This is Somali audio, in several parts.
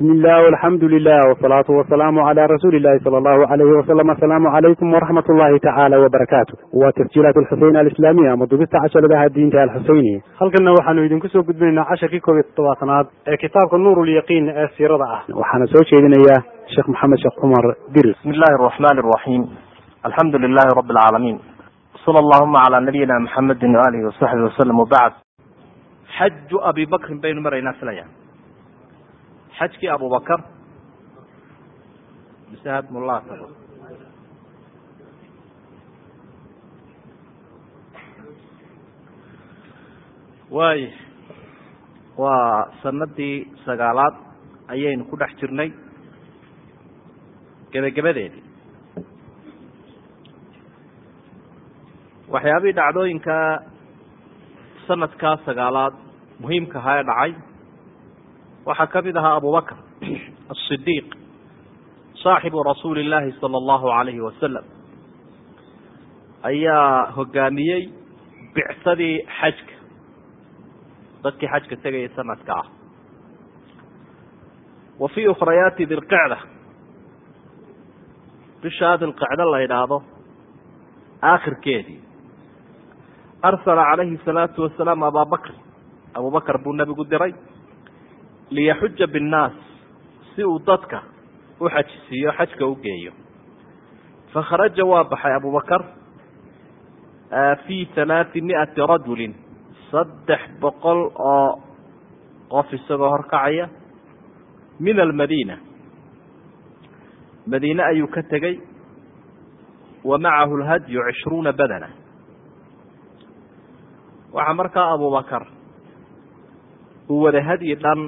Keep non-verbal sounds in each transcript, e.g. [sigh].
bismi illah alxamdu lilah wsalaatu wasalaamu cala rasuuli illahi sala allahu alayhi wasalam asalaamu calaykum waraxmat ullahi tacaala wabarakaatu waa tasjiilaat alxuseyn alislaamiya ama dubista casharadaha diinta alxuseyni halkanna waxaanu idinku soo gudbinaynaa casharkii koob iyo toddobaatanaad ee kitaabka nuur lyaqiin ee siirada ah. Waxaana soo jeedinayaa sheekh maxamed sheekh cumar diris. Bismi illahi araxmani araxiim alxamdu lilahi rabi alcaalamiin sala allahuma cala nabiyina maxamedin waalihi wasaxbi wasalam wabacd xaju abi bakrin baynu maraynaa filaya xajkii abubakar bisahad mullah waay waa sanadii sagaalaad ayaynu ku dhex jirnay gebagabadeedii waxyaabihii dhacdooyinka sanadkaa sagaalaad muhiimka ahaa ee dhacay waxaa ka mid ahaa abubakr asidiiq saaxibu rasuuli illaahi sala allahu alayhi wasalam ayaa hogaamiyey bicsadii xajka. Dadkii xajka tegayay sanadka ah. Wa fii ukhrayaati dilqicda bishaa dilqicdo la idhaahdo aakhirkeedii arsala calayhi salaatu wasalaam abaa bakr. Abubakar buu nebigu diray liyaxuja binnaas si uu dadka u xajisiiyo xajka u geeyo. Fakharaja waa baxay abubakar fii halaati miati rajulin saddex boqol oo qof isagoo horkacaya min almadiina madiine ayuu ka tegey wa macahu lhadyu cishruuna badana. Waxaa markaa abubakar uu wada hadyi dhan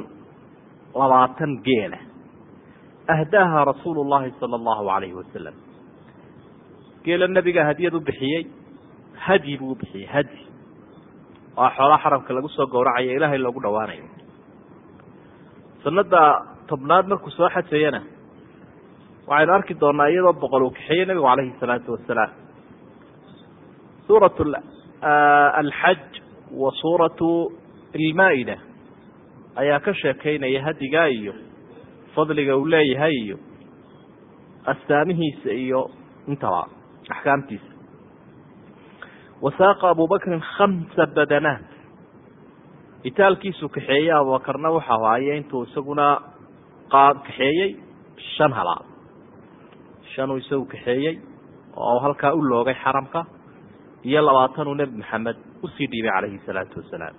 labaatan geela ahdaaha rasuulu llahi sala allahu alayhi wasalam geela nebiga hadyad u bixiyey hadyi buu u bixiyey hadyi. Waa xoolaa xaramka lagu soo gowracayo ilaahay loogu dhawaanayo. Sanada tobnaad markuu soo xajayana waxaynu arki doonaa iyadoo boqol uu kaxeeyey nebigu calayhi salaatu wasalaam. Suurat alxaj wa suuratu almaa-ida ayaa ka sheekaynaya hadigaa iyo fadliga uu leeyahay iyo astaamihiisa iyo intaba axkaamtiisa. Wasaaqa abubakrin khamsa badanaat itaalkiisu kaxeeyey abubakarna waxa waaye intuu isaguna kaxeeyey shan halaad shanuu isagu kaxeeyey oo halkaa u loogay xaramka. Iyo labaatanuu nebi maxamed u sii dhiibay calayhi salaatu wasalaam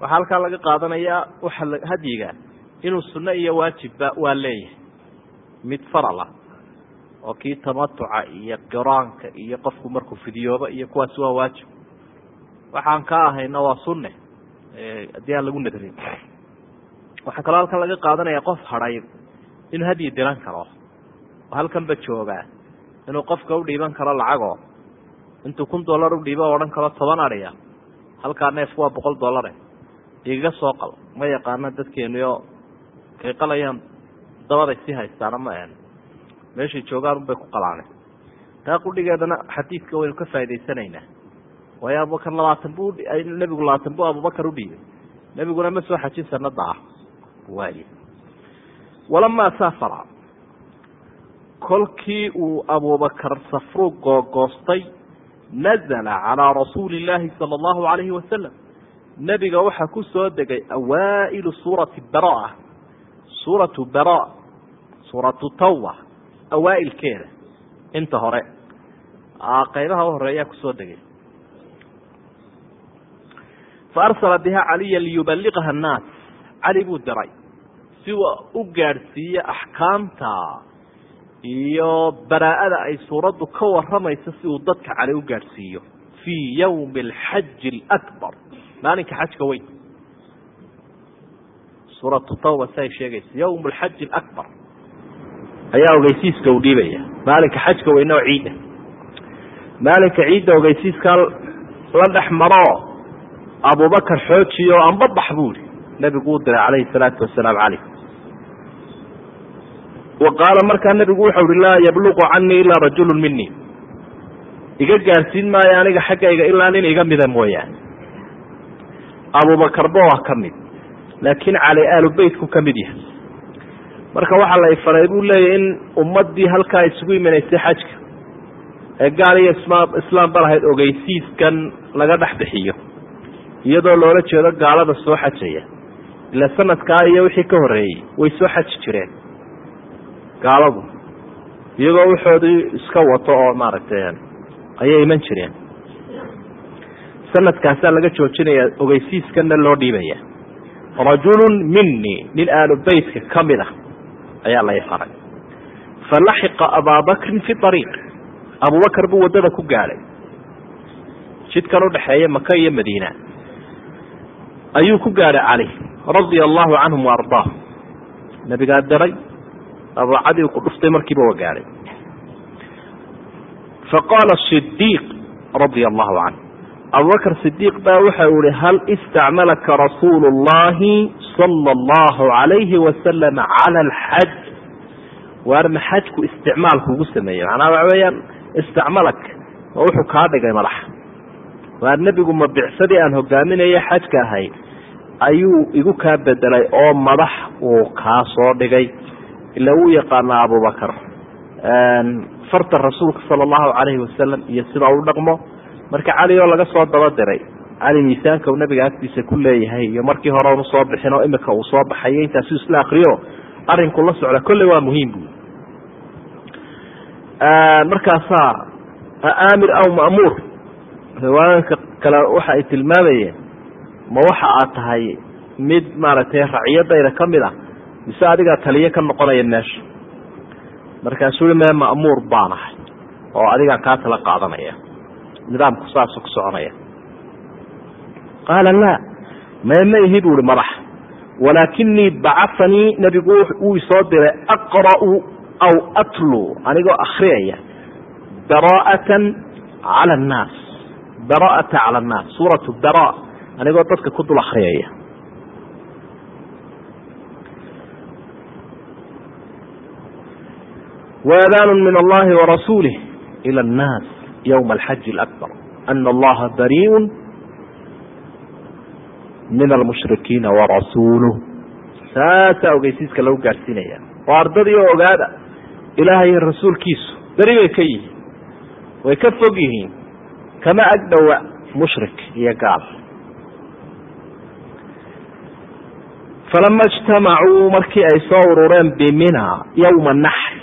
waxaa halkaa laga qaadanayaa waxa hadyiga inuu sunno iyo waajibba waa leeyahay. Mid faral oo kii tamatuca iyo qiraanka iyo qofku markuu fidiyooba iyo kuwaasi waa waajib. Waxaan ka ahayna waa sunne haddii aan lagu nadrin. Waxaa kaloo halkan laga qaadanaya qof hadhay inuu hadyi diran karo oo halkanba joogaa inuu qofka u dhiiban karo lacagoo. Intuu kun dollar u dhiibo o odhan karo toban adhiya halkaa neefku waa boqol dollare igaga soo qal. Ma yaqaana dadkeenio kay qalayaan dabaday sii haystaana ma en meeshay joogaan unbay ku qalaaneen taa qudhigeedana xadiidka waynu ka faa'idaysanaynaa. Waayo abubakar labaatan bu nebigu labaatan bu abubakar u dhiibay nebiguna ma soo xajin sanada ah. Waay walamaa saafara. Kolkii uu abubakar safru googoostay nazala calaa rasuuli illaahi sala allahu alayhi wasalam nebiga waxaa ku soo degay awaa'ilu suurati bara suuratu bara suuratu tawba awaa'ilkeeda inta hore. Qaybaha u horeeyaa ku soo degay. Fa arsala biha caliya liyubaliqaha annaas. Cali buu diray si uu u gaadhsiiye axkaamta iyo baraa'ada ay suuraddu ka waramayso si uu dadka cali u gaadhsiiyo. Fii yawmi alxaji alakbar maalinka xajka weyn. Suuratu tawba si ay sheegaysa yawm alxaji alakbar. Ayaa ogeysiiska uu dhiibaya. Maalinka xajka weyne oo ciidda. Maalinka ciidda ogeysiiskaa la dhex maro abubakar xoojiyo anbabax buu ihi nebigu uu diray calayhi salaatu wasalaam caleyh wa qaala markaa nebigu wuxau uhi laa yabluqu canii ilaa rajulu minii iga gaarsiin maayo aniga xaggayga ilaa nin iga mida mooyaane abubakarba waa ka mid laakiin cali aalu beytku ka mid yahay. Marka waxaa la faray buu leeyahy in ummadii halkaa isugu imanaysay xajka ee gaal iyo islaam ba lahayd ogeysiiskan laga dhex bixiyo iyadoo loola jeedo gaalada soo xajaya. Ila sanadkaa iyo wixii ka horreeyey way soo xaji jireen. Gaaladu iyagoo waxoodii iska wato oo maaragtay ayay iman jireen sanadkaasaa laga joojinaya ogeysiiskanna loo dhiibaya. Rajulun minii nin aalu beytka ka mid ah ayaa lay faray falaxiqa abaabakrin fi ariiq abubakar buu waddada ku gaadhay jidkan udhaxeeya maka iyo madiina. Ayuu ku gaadhay cali radia allahu canhum wa ardaa nabigaa diray abucadii ku dhuftay markiiba waa gaadhay faqaala sidiiq radia allahu canhu abubakr sidiiq baa waxa uu ihi hal istacmalaka rasuulu اllahi sala allahu alayhi wasalam cala alxaj waar ma xajku isticmaal kugu sameeyey? Macnaa waxa weeyaan istacmalak ma wuxuu kaa dhigay madaxa waar nebigu ma bicsadii aan hogaaminaya xajka ahay ayuu igu kaa bedelay oo madax uu kaa soo dhigay. Ila wuu yaqaanaa abubakar farta rasuulka sala allahu calayhi wasalam iyo sida u dhaqmo marka cali oo laga soo daba diray cali miisaanka uu nabiga agtiisa ku leeyahay iyo markii hore unu soo bixin oo imika uu soo baxayo intaasuu isla akriyo arinku la socda kolley waa muhiim bu markaasaa aamir aw ma'muur riwaayanka kale waxa ay tilmaamayeen ma waxa aad tahay mid maaragtay raciyadayda ka mid ah mise adigaa taliyo ka noqonaya meesha? Markaasuu i mee ma'muur baan ahay oo adigaa kaa tala qaadanaya nidaamku saasuu ku soconaya. Qaala laa mee ma ihi bu uhi madax. Walaakinii bacafanii nebigu wuu isoo diray aqra'u aw atlu anigoo akriyaya bara'atan cala annaas. Bara'ata cala annaas. Suuratu bara anigoo dadka ku dul akriyaya waadaanu min allahi warasuulih ila annaas ywma alxaji alakbar ana allaha bariiun min almushrikiina warasuuluh saasaa ogeysiiska lagu gaadhsiinaya oo ardadii oo ogaada ilaahay rasuulkiisu beri bay ka yihiin way ka fog yihiin kama agdhowa mushrik iyo gaal falama ijtamacuu markii ay soo urureen bimina yowma naxri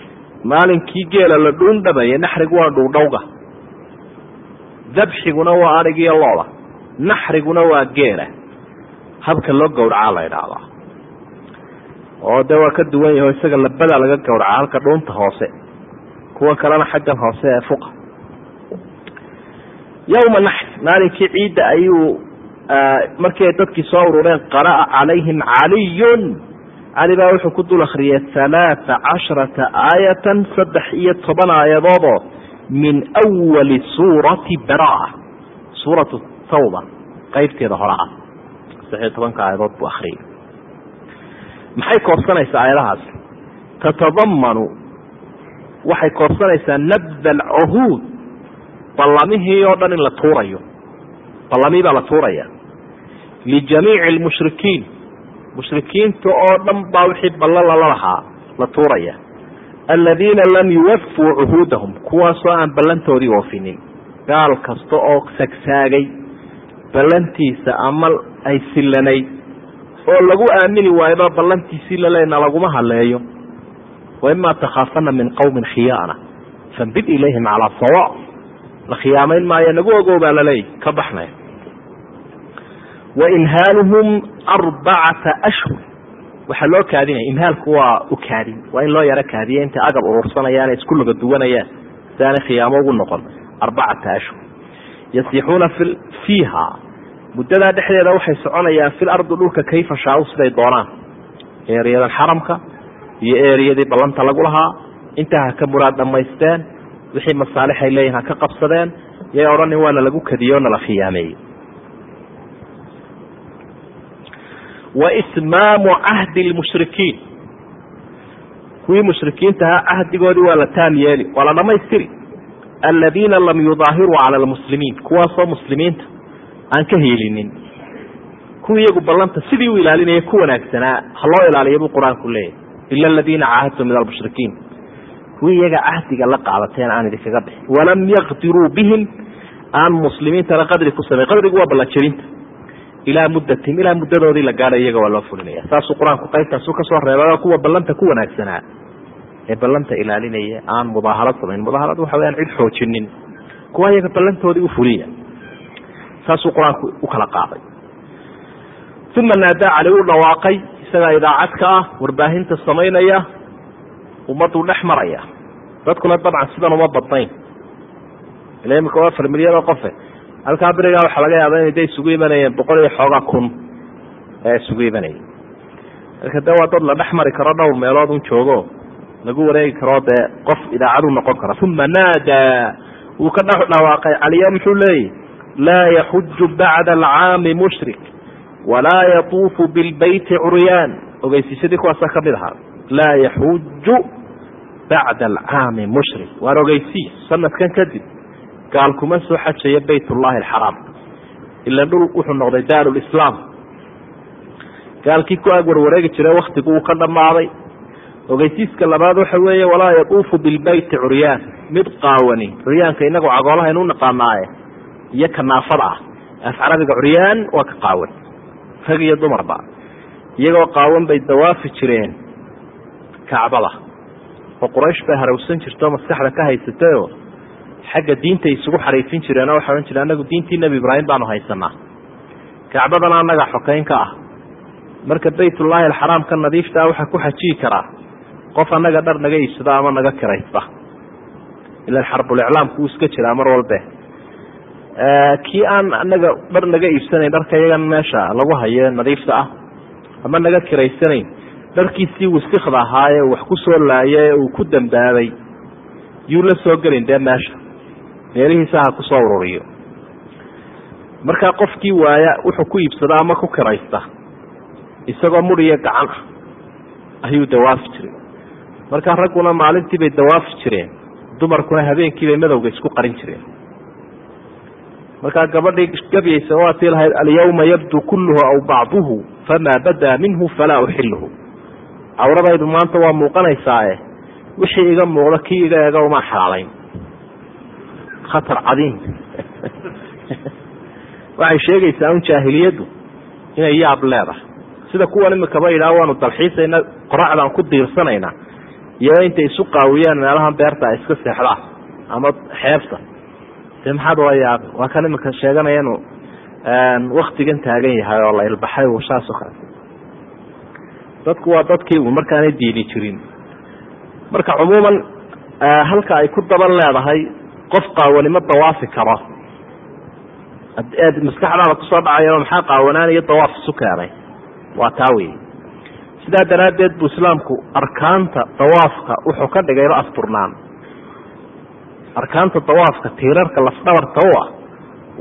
maalinkii geela la dhuundhamayay naxrigu waa dhuudhowga dabxiguna waa adhigiyo looda naxriguna waa geela. Habka loo gowracaa la idhaahdaa oo de waa ka duwan yaho isaga labadaa laga gowracaa halka dhuunta hoose. Kuwa kalena xaggan hoose ee fuqa. Yowma naxr maalinkii ciidda ayuu markii ay dadkii soo urureen qara'a calayhim caliyun. Cali baa wuxuu ku dul akriyay halaata casharata aayatan saddex iyo toban aayadoodoo min awali suurati baraa. Suuratu tawba qeybteeda hore ah. Saddex iyo tobanka aayadood buu akriyay maxay koobsanaysaa aayadahaasi tatadamanu waxay koobsanaysaa nabda alcuhuud ballamihii oo dhan in la tuurayo. Ballamihii baa la tuuraya. Lijamiici lmushrikiin mushrikiinta oo dhan baa wixii ballan lala lahaa la tuuraya aladiina lam yuwafuu cuhuudahum kuwaasoo aan ballantoodii oofinin gaal kasta oo sagsaagay ballantiisa ama ay sillanayd oo lagu aamini waayba ballantiisii laleena laguma haleeyo waimaa takhaafana min qowmin khiyaana fambid ilayhim calaa sawa la khiyaamayn maayo nagu ogow baa laleeyahy ka baxnay waimhaaluhum arbacata ashhur waxaa loo kaadinaya imhaalku waa u kaadin. Waa in loo yaro kaadiya intay agab urursanayaan isku laga duwanayaan si aanay khiyaamo ugu noqon. Arbacata ashhur yasiixuuna fiiha. Muddadaa dhexdeeda waxay soconayaan fil ardi dhulka kayfa shaau siday doonaan. Eeriyadan xaramka iyo eeriyadii ballanta lagu lahaa. Intaa ha ka muraad dhammaysteen wixii masaalixay leeyihiin ha ka qabsadeen yay odhanin waana lagu kadiyey o nala khiyaameeyey wa itmaamu cahdi lmushrikiin kuwii mushrikiintahaa cahdigoodii waa la taam yeeli waa la dhamaystiri. Aladiina lam yudaahiruu cala almuslimiin. Kuwaasoo muslimiinta aan ka hiilinin. Kuwii iyagu ballanta sidii u ilaalinaya ku wanaagsanaa ha loo ilaaliya buu qur'aanku leeyahy ila aladiina caahadtum min almushrikiin. Kuwii iyaga cahdiga la qaadateen aan idinkaga bixin. Walam yaqdiruu bihim. Aan muslimiintana qadri ku samey qadrigu waa ballanjebinta ilaa muddatihim ilaa muddadoodii la gaadhay iyaga waa loo fulinaya. Saasuu qur'aanku qaybtaasu ka soo reebay kuwa ballanta ku wanaagsanaa ee ballanta ilaalinaya aan mudaaharad samayn. Mudaaharad waxa weyaan cid xoojinin kuwa iyaga ballantoodii u fuliya. Saasuu qur'aanku u kala qaaday. Uma naadaa cali uu dhawaaqay isagaa idaacad ka ah warbaahinta samaynaya ummaduu dhex maraya. Dadkuna dabcan sidan uma badnayn. Ila imika afar milyan qofe halkaa berigaa waxaa laga yaaba inay de isugu imanayeen boqol iyo xoogaa kun ee isugu imanayay marka de waa dad la dhex mari karo dhowr meelood un joogo lagu wareegi karo dee qof idaacadu noqon kara uma naadaa wuu ka dhex dhawaaqay. Caliya muxuu leeyahy laa yaxuju bacda alcaami mushrik walaa yatuufu bilbeyti curyaan. Ogeysiisadii kuwaasa ka mid ahaa laa yaxuju bacda alcaami mushrik waan ogeysiis sanadkan kadib gaal kuma soo xajayo bayt ullahi alxaraam. ila dhul wuxuu noqday daar lislaam gaalkii ku ag warwareegi jira waktigu uu ka dhammaaday. ogeysiiska labaad waxa weeye walaa yatuufu bilbeyti curyaan. mid qaawani curyaanka inagu cagoolahaynu unaqaanaaye iyo kanaafada ah. af carabiga curyaan waa ka qaawan. rag iyo dumarba iyagoo qaawan bay dawaafi jireen kacbada. oo quraysh bay harawsan jirto maskaxda ka haysatayoo xagga diinta isugu xariifin jireen oo waxay odhan jireen anagu diintii nebi ibraahim baanu haysanaa. Kacbadana annaga xokeyn ka ah. Marka baytullaahi alxaraamka nadiiftaa waxaa ku xajiyi karaa. Qof annaga dhar naga iibsada ama naga kiraysta ilan xarbuliclaamku wuu iska jiraa mar walbe kii aan anaga dhar naga iibsanayn dharka iyagan meesha lagu hayo nadiifta ah ama naga kiraysanayn dharkiisii wisikda ahaaye wax ku soo laaye uu ku dambaabay. Yuu la soo gelin dee meesha meelihiisa ha ku soo ururiyo. Markaa qofkii waaya wuxuu ku iibsada ama ku kiraysta isagoo mudhiyo gacan ah ayuu dawaafi jiray. Markaa ragguna maalintii bay dawaafi jireen dumarkuna habeenkii bay madowga isku qarin jireen. Markaa gabadhii gabyaysa waa tii lahayd alyawma yabdu kulluhu aw bacduhu famaa badaa minhu falaa uxiluhu cawradaydu maanta waa muuqanaysaae wixii iga muuqda kii iga eega umaa xalaalayn khatar cadiim. [laughs] Waxay sheegaysaa un jaahiliyaddu inay yaab leedahay. Sida kuwan imikaba yidhaha waanu dalxiisayna qoraxdaan ku diirsanayna iyo intay isu qaawiyeen meelahan beerta iska seexdaan ama xeebta. De maxaad waa yaabe waa kan imika sheeganaya inuu waktigan taagan yahay oo la ilbaxay u saas oo kale. Dadku waa dadkii u markaanay diini jirin. Marka cumuuman halka ay ku daban leedahay qof qaawanimo dawaafi karo. Maskaxdaada ku soo dhacaya maxaa qaawanaanaiyo dawaaf isu keenay? Waa taa wey sidaa daraaddeed buu islaamku arkaanta dawaafka wuxuu ka dhigayba asturnaan arkaanta dawaafka tiirarka lafdhabarta u ah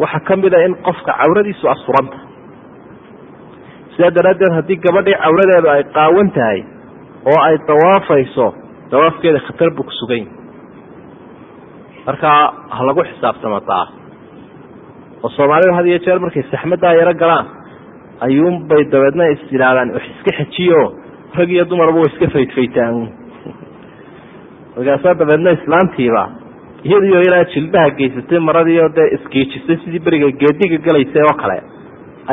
waxaa ka mid a in qofka cawradiisu asturanta sidaa daraaddeed haddii gabadhii cawradeedu ay qaawan tahay oo ay dawaafayso dawaafkeeda khatar buu ku sugan yahi markaa ha lagu xisaabtamo taa oo soomaalida had iyo jeer markay saxmaddaa yaro galaan ayuunbay dabeedna is yidhaahdaan wax iska xejiyo rag iyo dumarba wa iska faydfaytaan [laughs] markaasaa dabeedna islaantiiba iyadiyo ilaa jilbaha geysatay maradiio dee isgeejisay sidii beriga geediga galaysay oo kale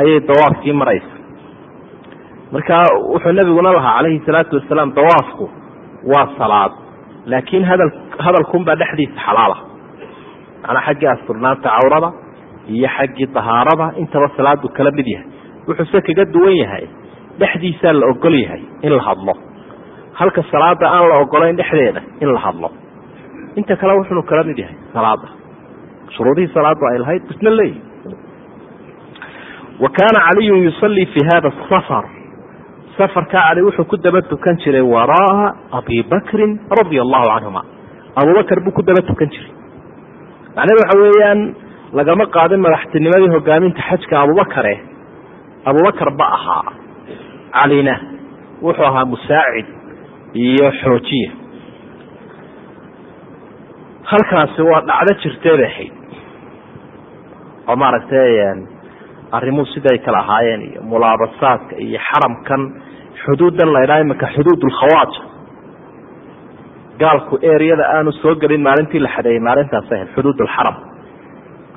ayay dawaafkii maraysa marka wuxuu nabiguna lahaa calayhi salaatu wasalaam dawaafku waa salaad laakiin hadal hadalkunbaa dhexdiisa xalaala. Macnaa xaggii asturnaanta cawrada iyo xaggii dahaarada intaba salaadu kala mid yahay. Wuxuuse kaga duwan yahay dhexdiisaa la ogol yahay in la hadlo. Halka salaada aan la ogolayn dhexdeeda in la hadlo. Inta kale wuxunu kala mid yahay salaada shuruudihii salaadu ay lahayd isna leeyihi wa kaana caliyun yusallii fi hada safar safarkaa cali wuxuu ku daba tukan jiray waraaa abi bakrin radia allahu canhuma abubakar buu ku daba tukan jiray. Macnahedu waxa weeyaan lagama qaadin madaxtinimadii hogaaminta xajka abubakare abubakar ba ahaa calina. Wuxuu ahaa musaacid iyo xoojiya halkaasi waa dhacdo bay ahayd. Oo maaragtay arrimuhu siday kala ahaayeen iyo mulaabasaadka iyo xaramkan xuduuddan la ydhaha imanka xuduud ulkhawaaj gaalku ereyada aanu soo gelin maalintii la xadeeyey maalintaas ahayd xuduud ulxaram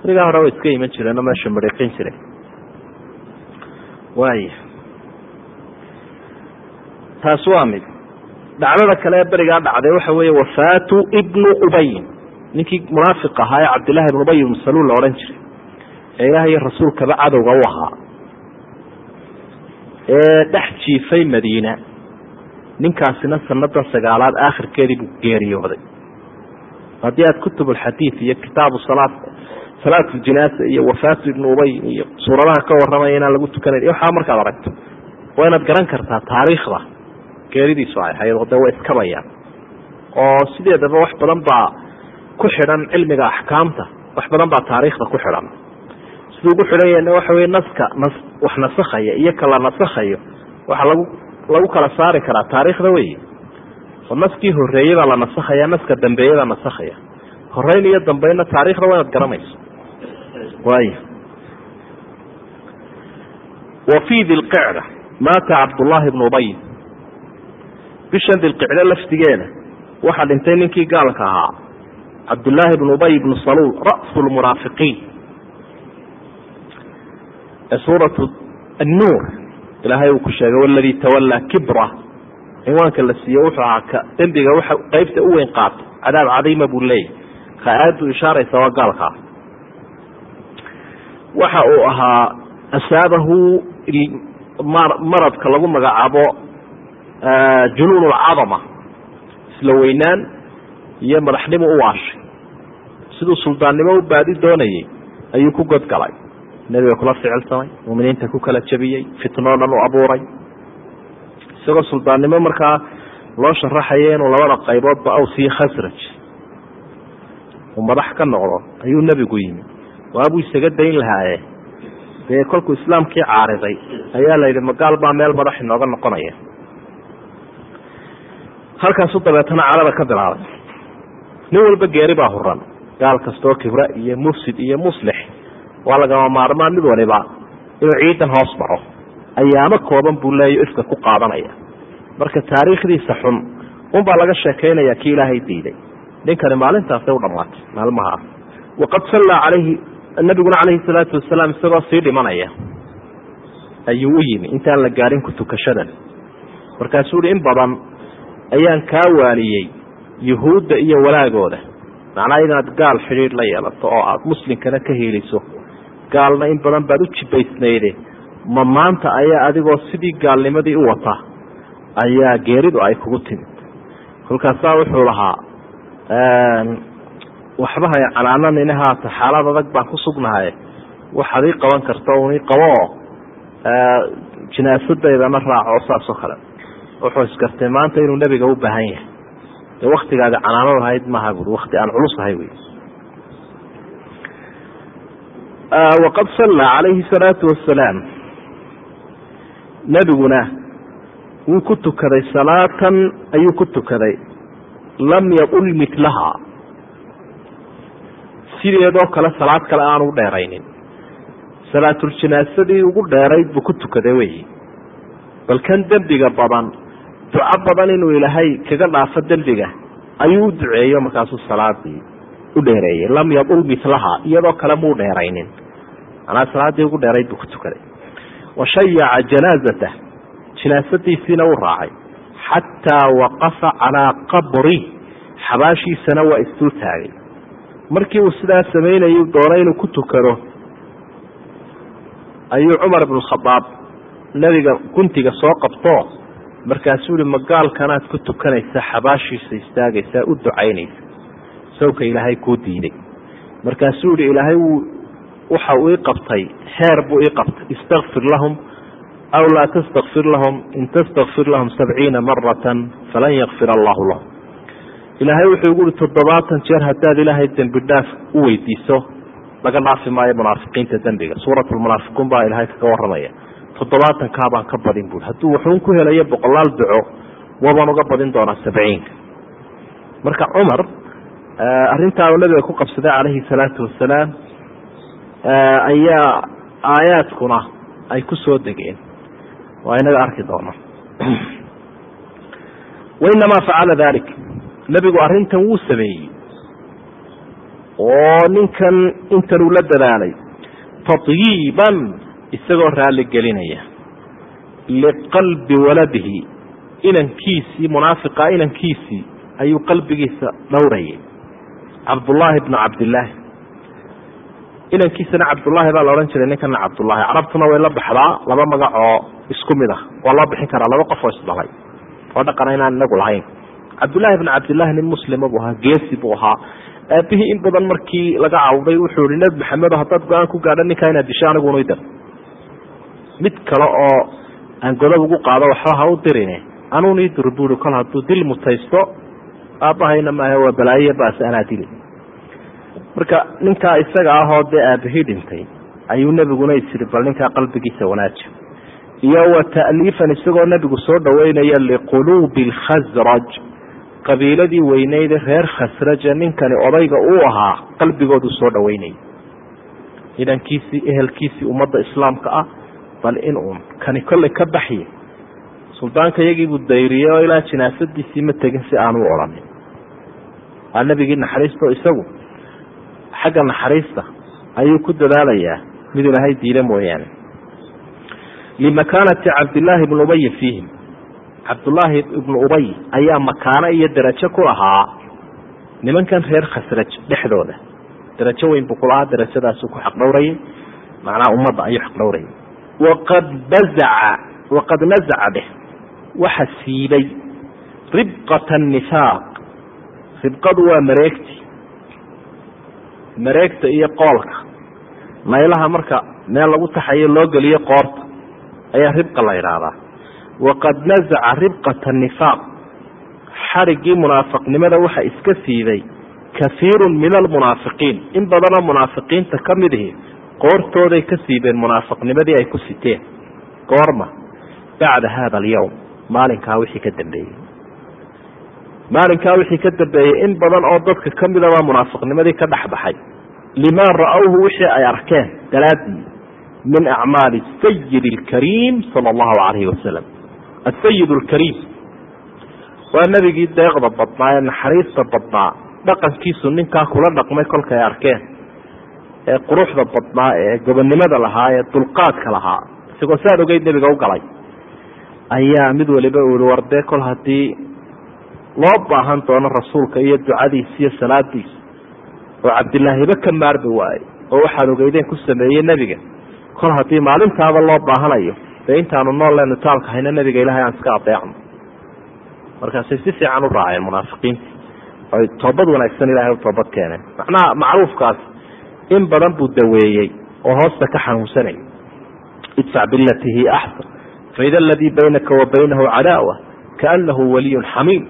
warigaa hore way iska iman jireen oo meesha mariiqin jireen waaya taas waa mid. Dhacdada kale ee berigaa dhacday waxa weeye wafaatu ibnu ubayin ninkii munaafiq ahaa ee cabdillahi ibn ubay ibnu saluul la odhan jiray ee ilaah iyo rasuulkaba cadowga u ahaa. Ee dhex jiifay madiina ninkaasina sanada sagaalaad aakhirkeedii buu geeriyooday. Haddii aad kutubulxadiid iyo kitaabu salaad salaatu ljinaasa iyo wafaatu ibnu ubay iyo suuradaha ka warramaya inaan lagu tukanayn waxaa markaad aragto waa inaad garan kartaa taariikhda geeridiisu ay ahayd oo dee way iskabayaan oo sideedaba wax badan baa ku xidhan cilmiga axkaamta wax badan baa taariikhda ku xidhan siduu ugu xidhan yahna waxa weye naska nas wax nasakhaya iyo kala nasakhayo waxaa lagu lagu kala saari karaa taariikhda wey oo naskii horeeyey la nasakhaya naska dambeeye nasakhaya horeyn iyo dambeynna taariikhda waa inaad garanayso. Waay wa dilqicda maata cabdullaahi bnu ubay. Bishan dilqicdo laftigeeda waxaa dhintay ninkii gaalka ahaa cabdullaahi bnu ubay bnu saluul ra'su lmunaafiqiin ee suuratu annuur ilaahay uu ku sheegay waladii tawallaa kibra cinwaanka la siiye wuxuu ahaa ka dembiga waxa qeybta u weyn qaata cadaab cadiima buu leeyahy ka aayaddu ishaaraysa waa gaalkaa waxa uu ahaa asaabahu maradka lagu magacaabo junuun isla weynaan iyo madaxnimo u waashay siduu suldaannimo u baadi doonayey ayuu ku godgalay nebiga kula ficilsamay muminiinta ku kala jabiyey fitnoo dhan u abuuray. Isagoo suldaannimo markaa loo sharaxaya inuu labada qayboodba aws iyo khasraj. Uu madax ka noqdo ayuu nebigu yimi. Waabuu isaga dayn lahaaye. Dee kolkuu islaamkii caariday ayaa la yidhi magaal baa meel madax inooga noqonaya. Halkaasu dabeetana calada ka bilaabay nin walba geeri baa huran gaal kastoo kibra iyo mufsid iyo muslix waa lagama maarmaan mid waliba inuu ciidan hoos maro ayaamo kooban buu leeya ifka ku qaadanaya. Marka taariikhdiisa xun unbaa laga sheekaynaya kii ilaahay diiday. Ninkani maalintaasay u dhammaatay maalmahaas waqad sallaa calayhi nabiguna calayhi salaatu wasalaam isagoo sii dhimanaya. Ayuu u yimi intaan la gaadhin ku tukashadan markaasuu uhi in badan ayaan kaa waaliyey yuhuudda iyo walaagooda. Macnaa inaad gaal xidhiidh la yeelato oo aada muslimkana ka hiiliso gaalna in badan baad u jibaysnayde ma maanta ayaa adigoo sidii gaalnimadii u wata ayaa geeridu ay kugu timid. Kolkaasaa wuxuu lahaa waxba hay canaananina haata xaalad adag baan ku sugnahay. Waxaad ii qaban karta un ii qaboo jinaasaddaydana raaco saas oo kale. Wuxuu iskartay maanta inuu nebiga u baahan yahay. Dee waktigaadi canaanad ahayd maaha buui wakti aan culus ahay wey waqad sallaa calayhi salaatu wasalaam nebiguna wuu ku tukaday salaatan ayuu ku tukaday lam yaqul mitlaha sideedoo kale salaad kale aanu dheeraynin salaatuljinaasadii ugu dheerayd buu ku tukaday wey bal kan dembiga badan duco badan inuu ilaahay kaga dhaafo dembiga ayuu u duceeyo markaasuu salaadii u dheereeyey lam yaqul mitlaha iyadoo kale muu dheeraynin. Manaa salaadii ugu dheerayd buu ku tukaday. Wa shayaca janaazatah jinaasadiisiina uu raacay. Xataa waqafa calaa qabri xabaashiisana waa isdul taagay. Markii uu sidaa samaynayuu doonay inuu ku tukado ayuu cumar ibnu khadaab nebiga guntiga soo qabto. Markaasuu yihi magaalkanaad ku tukanaysa xabaashiisa istaagaysaa u ducaynaysa sawka ilaahay kuu diiday. Markaasuu yihi ilaahay waxa uu ii qabtay heer buu ii qabtay. Istakfir lahum aw laa tastakfir lahum in tastakfir lahum sabciina maratan falan yakfir allahu lahum. Ilaahay wuxuu igu uhi toddobaatan jeer haddaad ilaahay dembi dhaaf u weydiiso laga dhaafi maayo munaafiqiinta dembiga. Suuratulmunaafiquun baa ilaahay kaga warramaya. Toddobaatankaa baan ka badin buui hadduu wuxuun ku helayo boqolaal duco wabaan uga badin doonaa sabciinka. Marka cumar arrintaa uu nabiga ku qabsaday calayhi salaatu wasalaam ayaa aayaadkuna ay ku soo degeen. Waa inaga arki doona. [clears throat] Wainamaa facala dalik nebigu arrintan wuu sameeyey. Oo ninkan intan uu la dadaalay tatyiiban isagoo raalli gelinaya liqalbi waladihi inankiisii munaafiqa inankiisii ayuu qalbigiisa dhowrayay cabdullaahi bnu cabdillaahi inankiisana cabdullaahi baa la odhan jiray ninkana cabdullaahi carabtuna way la baxdaa laba magac oo isku mid ah waa loo bixin karaa laba qof oo isdhalay oo dhaqana inaan inagu lahayn. Cabdullaahi bnu cabdillahi nin muslima buu ahaa geesi buu ahaa. Aabihii in badan markii laga cawday wuxuu ihi nebi maxamedo haddaad go'aan ku gaadho ninkaa inaad disho aniguna idar mid kale oo aan godob ugu qaado waxba ha u dirine anuun ii dur buui kol hadduu dil mutaysto aabbahayna maaha waa balaayo baas anaa dili marka ninkaa isaga ahoo dee aabihii dhintay ayuu nebiguna isiri bal ninkaa qalbigiisa wanaaja. Iyo wa ta'liifan isagoo nebigu soo dhaweynaya liquluubi alkhasraj qabiiladii weyneyde reer khasraja ninkani odayga uu ahaa qalbigoodu soo dhaweynayay. Idankiisii ehelkiisii ummadda islaamka ah bal in uun kani kolley ka baxye suldaanka iyagiibuu dayriyey oo ilaa jinaasadiisii ma tegin si aanu odhanin waa nebigii naxariisto isagu xagga naxariista ayuu ku dadaalayaa mid ilaahay diida mooyaane. Limakaanati cabdillaahi ibni ubay fiihim. Cabdullaahi ibnu ubay ayaa makaano iyo derajo ku lahaa nimankan reer khasraj dhexdooda. Derajo weyn buu kulahaa derajadaasuu ku xaqdhowrayay macnaha ummadda ayuu xaqdhowrayay waqad bazaca waqad nazaca dheh waxa siibay ribqata nifaaq. Ribqadu waa mareegti mareegta iyo qoolka. Naylaha marka meel lagu taxayo loo geliyo qoorta ayaa ribqa la idhaahdaa waqad nazaca ribqata nifaaq. Xadhiggii munaafiqnimada waxa iska siibay kahiirun min almunaafiqiin in badanoo munaafiqiinta ka mid ihi qoortooday ka siibeen munaafiqnimadii ay ku siteen goorma bacda hada alyowm maalinkaa wixii ka dambeeyey maalinkaa wixii ka dambeeyey in badan oo dadka ka mida baa munaafiqnimadii ka dhex baxay limaa ra'awhu wixii ay arkeen daraadii min acmaali sayid alkariim sala allahu calayhi wasalam asayid alkariim waa nebigii deeqda badnaa ee naxariista badnaa dhaqankiisu ninkaa kula dhaqmay kolkay arkeen. Ee quruxda badnaa ee gobonnimada lahaa ee dulqaadka lahaa isagoo saad ogeyd nebiga u galay. Ayaa mid waliba yihi wardee kol haddii loo baahan doono rasuulka iyo ducadiisa iyo salaadiisa. oo cabdilaahiba ka maarmi waaye oo waxaad ogeydeen ku sameeyey nebiga. Kol haddii maalintaaba loo baahanayo dee intaanu nool lenu taalka hayno nebiga ilahay aan iska adeecno. Markaasay si fiican u raaceen munaafiqiintii oy toobad wanaagsan ilahay u toobad keeneen. Macnaha macruufkaas in badan buu daweeyey oo hoosta ka xanuunsanayay. Idfac bilati hi axsan faida aladii baynaka wa baynahu cadaawa kaanahu waliyun xamiim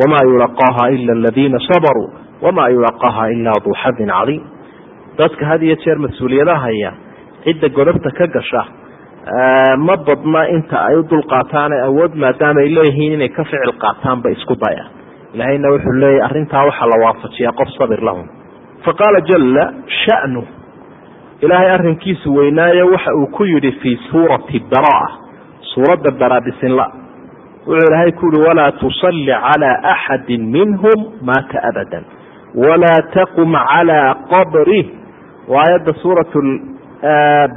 wamaa yulaqaaha ila aladiina sabaruu wamaa yulaqaaha ilaa duu xadin cadiim dadka had iyo jeer mas'uuliyadaha haya cidda godobta ka gasha ma badna inta ay u dulqaataan ee awood maadaama ay leeyihiin inay ka ficil qaataanba isku daya ilahayna wuxuu leeyahy arrintaa waxaa la waafajiyaa qof sabir lahum faqaala jala shanu. Ilaahay arrinkiisu weynaayo waxa uu ku yidhi fii suurati baraa suuradda baraabisinla wuxuu ilaahay ku yihi walaa tusalli calaa axadi minhum maata abadan. Walaa taqum calaa qabrih waa aayadda suurat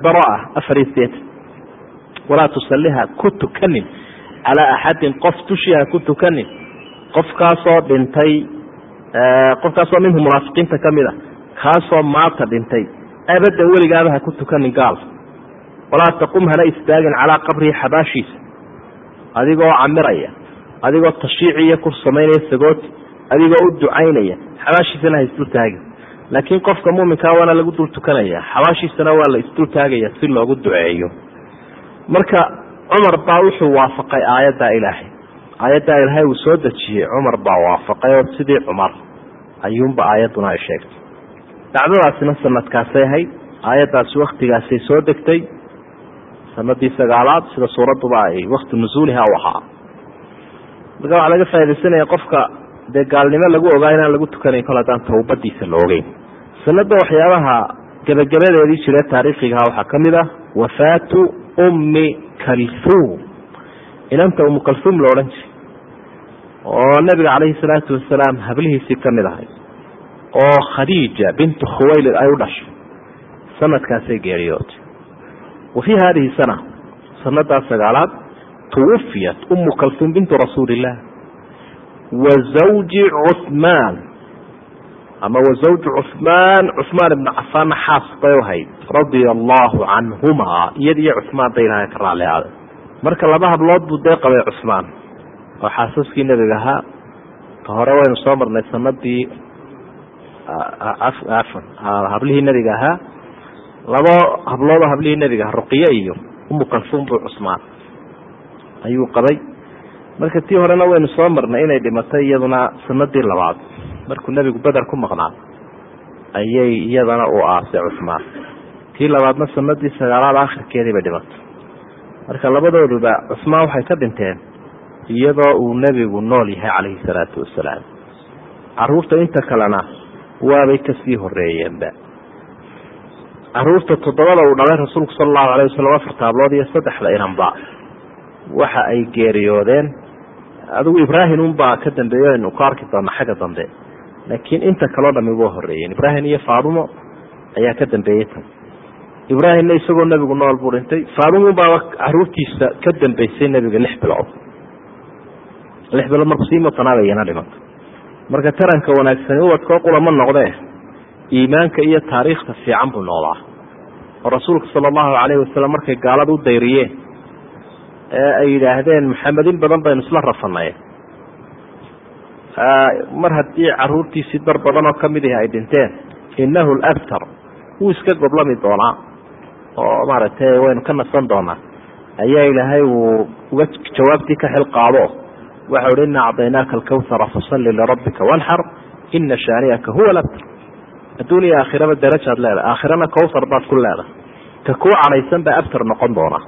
baraa afar iyo sideetan walaa tusaliha ku tukanin. Calaa axadin qof dushiha ku tukanin. Qofkaasoo dhintay qofkaasoo minhu munaafiqiinta ka mid a kaasoo maata dhintay. Abadan weligaaba ha ku tukanin gaal. Walaa taqum hana istaagin calaa qabrihi xabaashiisa adigoo camiraya adigoo tashiiciyo kur samaynaya sagooti adigoo u ducaynaya xabaashiisana ha isdul taagin. Laakiin qofka muuminkaa waana lagu dul tukanaya xabaashiisana waa la isdul taagaya si loogu duceeyo. Marka cumar baa wuxuu waafaqay aayaddaa ilaahay. Aayaddaa ilaahay uu soo dejiyey cumar baa waafaqay oo sidii cumar. Ayuunba aayadduna ay sheegtay. Dacdadaasina sanadkaasay ahayd aayaddaasi waktigaasay soo degtay sanadii sagaalaad sida suuradduba ay wakti nusuuliha u ahaa. Marka waxaa laga faa'idaysanaya qofka dee gaalnimo lagu ogaa inaan lagu tukanayn kol haddaan tawbadiisa la ogeyn sanada waxyaabaha gebagabadeedii jire taariikhigaha waxaa ka mid ah wafaatu ummi kalfuum inanta umu kalsuum la odhan jiray oo nabiga calayhi salaatu wasalaam hablihiisii ka mid ahay oo khadiija bintu khuwaylid ay u dhashay sanadkaasay geeriyootay wa fii hadihi sana sanadaa sagaalaad tuwafiyat umu kalsuum bintu rasuuli illah wa zawji cuhmaan ama wa zawju cuhmaan cuhmaan ibna cafaanna xaas bay ahayd radia allahu canhumaa iyada iyo cuhmaan ba ilahay ka raali aaday marka laba hablood buu dee qabay cuhmaan oo xaasaskii nebiga ahaa ka hore waynu soo marnay sanadii afan hablihii nebiga ahaa labo habloodoo hablihii nebiga ruqiye iyo umu kalsuum buu cusmaan ayuu qabay. Marka tii horena waynu soo marnay inay dhimatay iyaduna sanadii labaad. Markuu nebigu beder ku maqnaa ayay iyadana u aasay cusmaan. Tii labaadna sanadii sagaalaad akhirkeedii bay dhimatay. Marka labadooduba cusmaan waxay ka dhinteen iyadoo uu nebigu nool yahay calayhi salaatu wasalaam. Caruurta inta kalena waabay ka sii horeeyeenba carruurta toddobada uu dhalay rasuulku sala allahu alayh wasalam afarta hablood iyo saddexda inanba. Waxa ay geeriyoodeen. Adigu ibraahim unbaa ka dambeeyo aynu ku arki doona xagga dambe. Laakiin inta kaleo dhami waa horeeyeen ibraahim iyo faadumo ayaa ka dambeeyey tan. Ibraahimna isagoo nebigu nool buu dhintay. Faadumo unbaaba caruurtiisa ka dambeysay nebiga lix bilood. Lix bilood markuu sii mutanaabeyana dhimato marka taranka wanaagsani ubadkoo qulama noqdee iimaanka iyo taariikhta fiican buu noolaa. Oo rasuulka sala allahu calayhi wasalam markay gaalada u dayriyeen ee ay yidhaahdeen maxamed badan baynu isla rafanay mar haddii caruurtiisii dar badan oo ka mid ihi ay dhinteen innahu labtar wuu iska goblami doonaa oo maaragtay waynu ka nasan doonaa. Ayaa ilaahay uu uga jawaabtii ka xil qaado waxa uhi ina acdaynaaka alkawhara fasalli lirabbika wanxar ina shaani'aka huwa labtar adduuniya aakhiraba darajaad leedahay. Aakhirana kawthar baad ku leedahay. Ka kuu cadhaysan baa abtar noqon doonaa.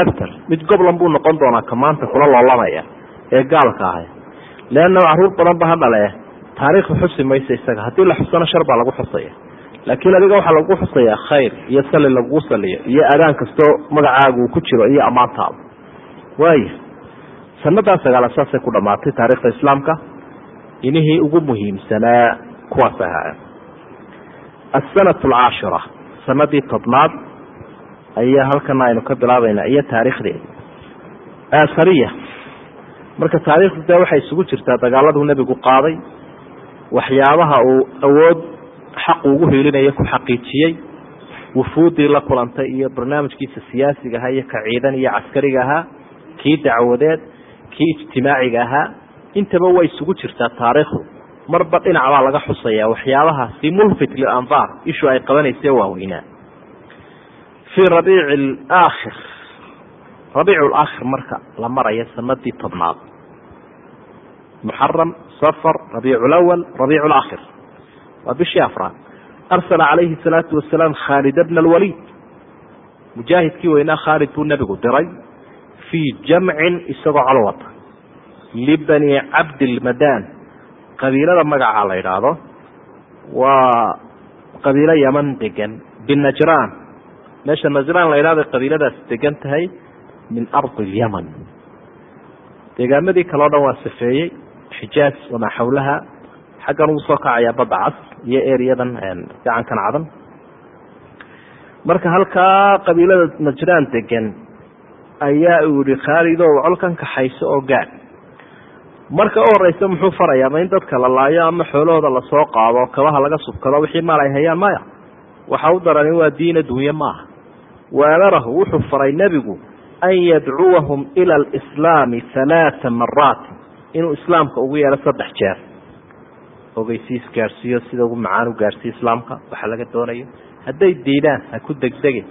Abtar mid goblan buu noqon doonaa ka maanta kula loolamaya ee gaalka ahay. Leanna carruur badan ba ha dhale taariikhda xusi maysa isaga. Haddii la xusana shar baa lagu xusaya. Laakiin adiga waxaa lagu xusayaa khayr iyo sali lagugu saliyo iyo adaan kastoo magacaaga uu ku jiro iyo ammaantaada waaya sanadaa sagaalaad saasay ku dhamaatay taarikhda islaamka. Inihii ugu muhiimsanaa kuwaas ahaa asanat alcaashira sanadii tobnaad ayaa halkana aynu ka bilaabaynaa iyo taariikhdeeda asariya marka taariikhdu dee waxay isugu jirtaa dagaaladuu nebigu qaaday waxyaabaha uu awood xaqu ugu hiilinaya ku xaqiijiyey wufuuddii la kulantay iyo barnaamijkiisa siyaasiga ahaa iyo ka ciidan iyo caskariga ahaa kii dacwadeed kii ijtimaaciga ahaa intaba way isugu jirtaa taariikhdu marba dhinac baa laga xusaya waxyaabahaasi mulfit lilanbaar ishu ay qabanayse waaweynaa fii rabiici alaakhir rabiicu laakhir marka la marayo sanadii tobnaad. Muxaram safar rabiicu lawal rabiicu laakhir waa bishii afraad. Arsala calayhi salaatu wasalaam khaalida bna alwaliid. Mujaahidkii weynaa khaalid buu nebigu diray fii jamcin isagoo col wata libani cabdilmadaan qabiilada magaca la yidhaahdo waa qabiilo yaman degan binajraan meesha najraan la yidhahdo qabiiladaas degan tahay min ardi lyaman deegaamadii kale o dhan waa safeeyey xijaaz wamaa xawlaha xaggan uu soo kacayaa badda cas iyo eriyadan gacankan cadan marka halkaa qabiilada najraan degan ayaa uu yihi khaalid o colkan kaxayso oo gaad marka u horeysa muxuu farayaa ma in dadka la laayo ama xoolahooda la soo qaado kabaha laga subkado wixii maal ay hayaan maya? Waxa u darani waa diin adduunye maaha wa amarahu wuxuu faray nebigu an yadcuwahum ila alislaami halaata maraat inuu islaamka ugu yeelo saddex jeer. Ogeysiis gaadhsiiyo sida ugu macaan u gaadhsiiyo islaamka waxaa laga doonayo. Hadday diidaan ha ku degdegin.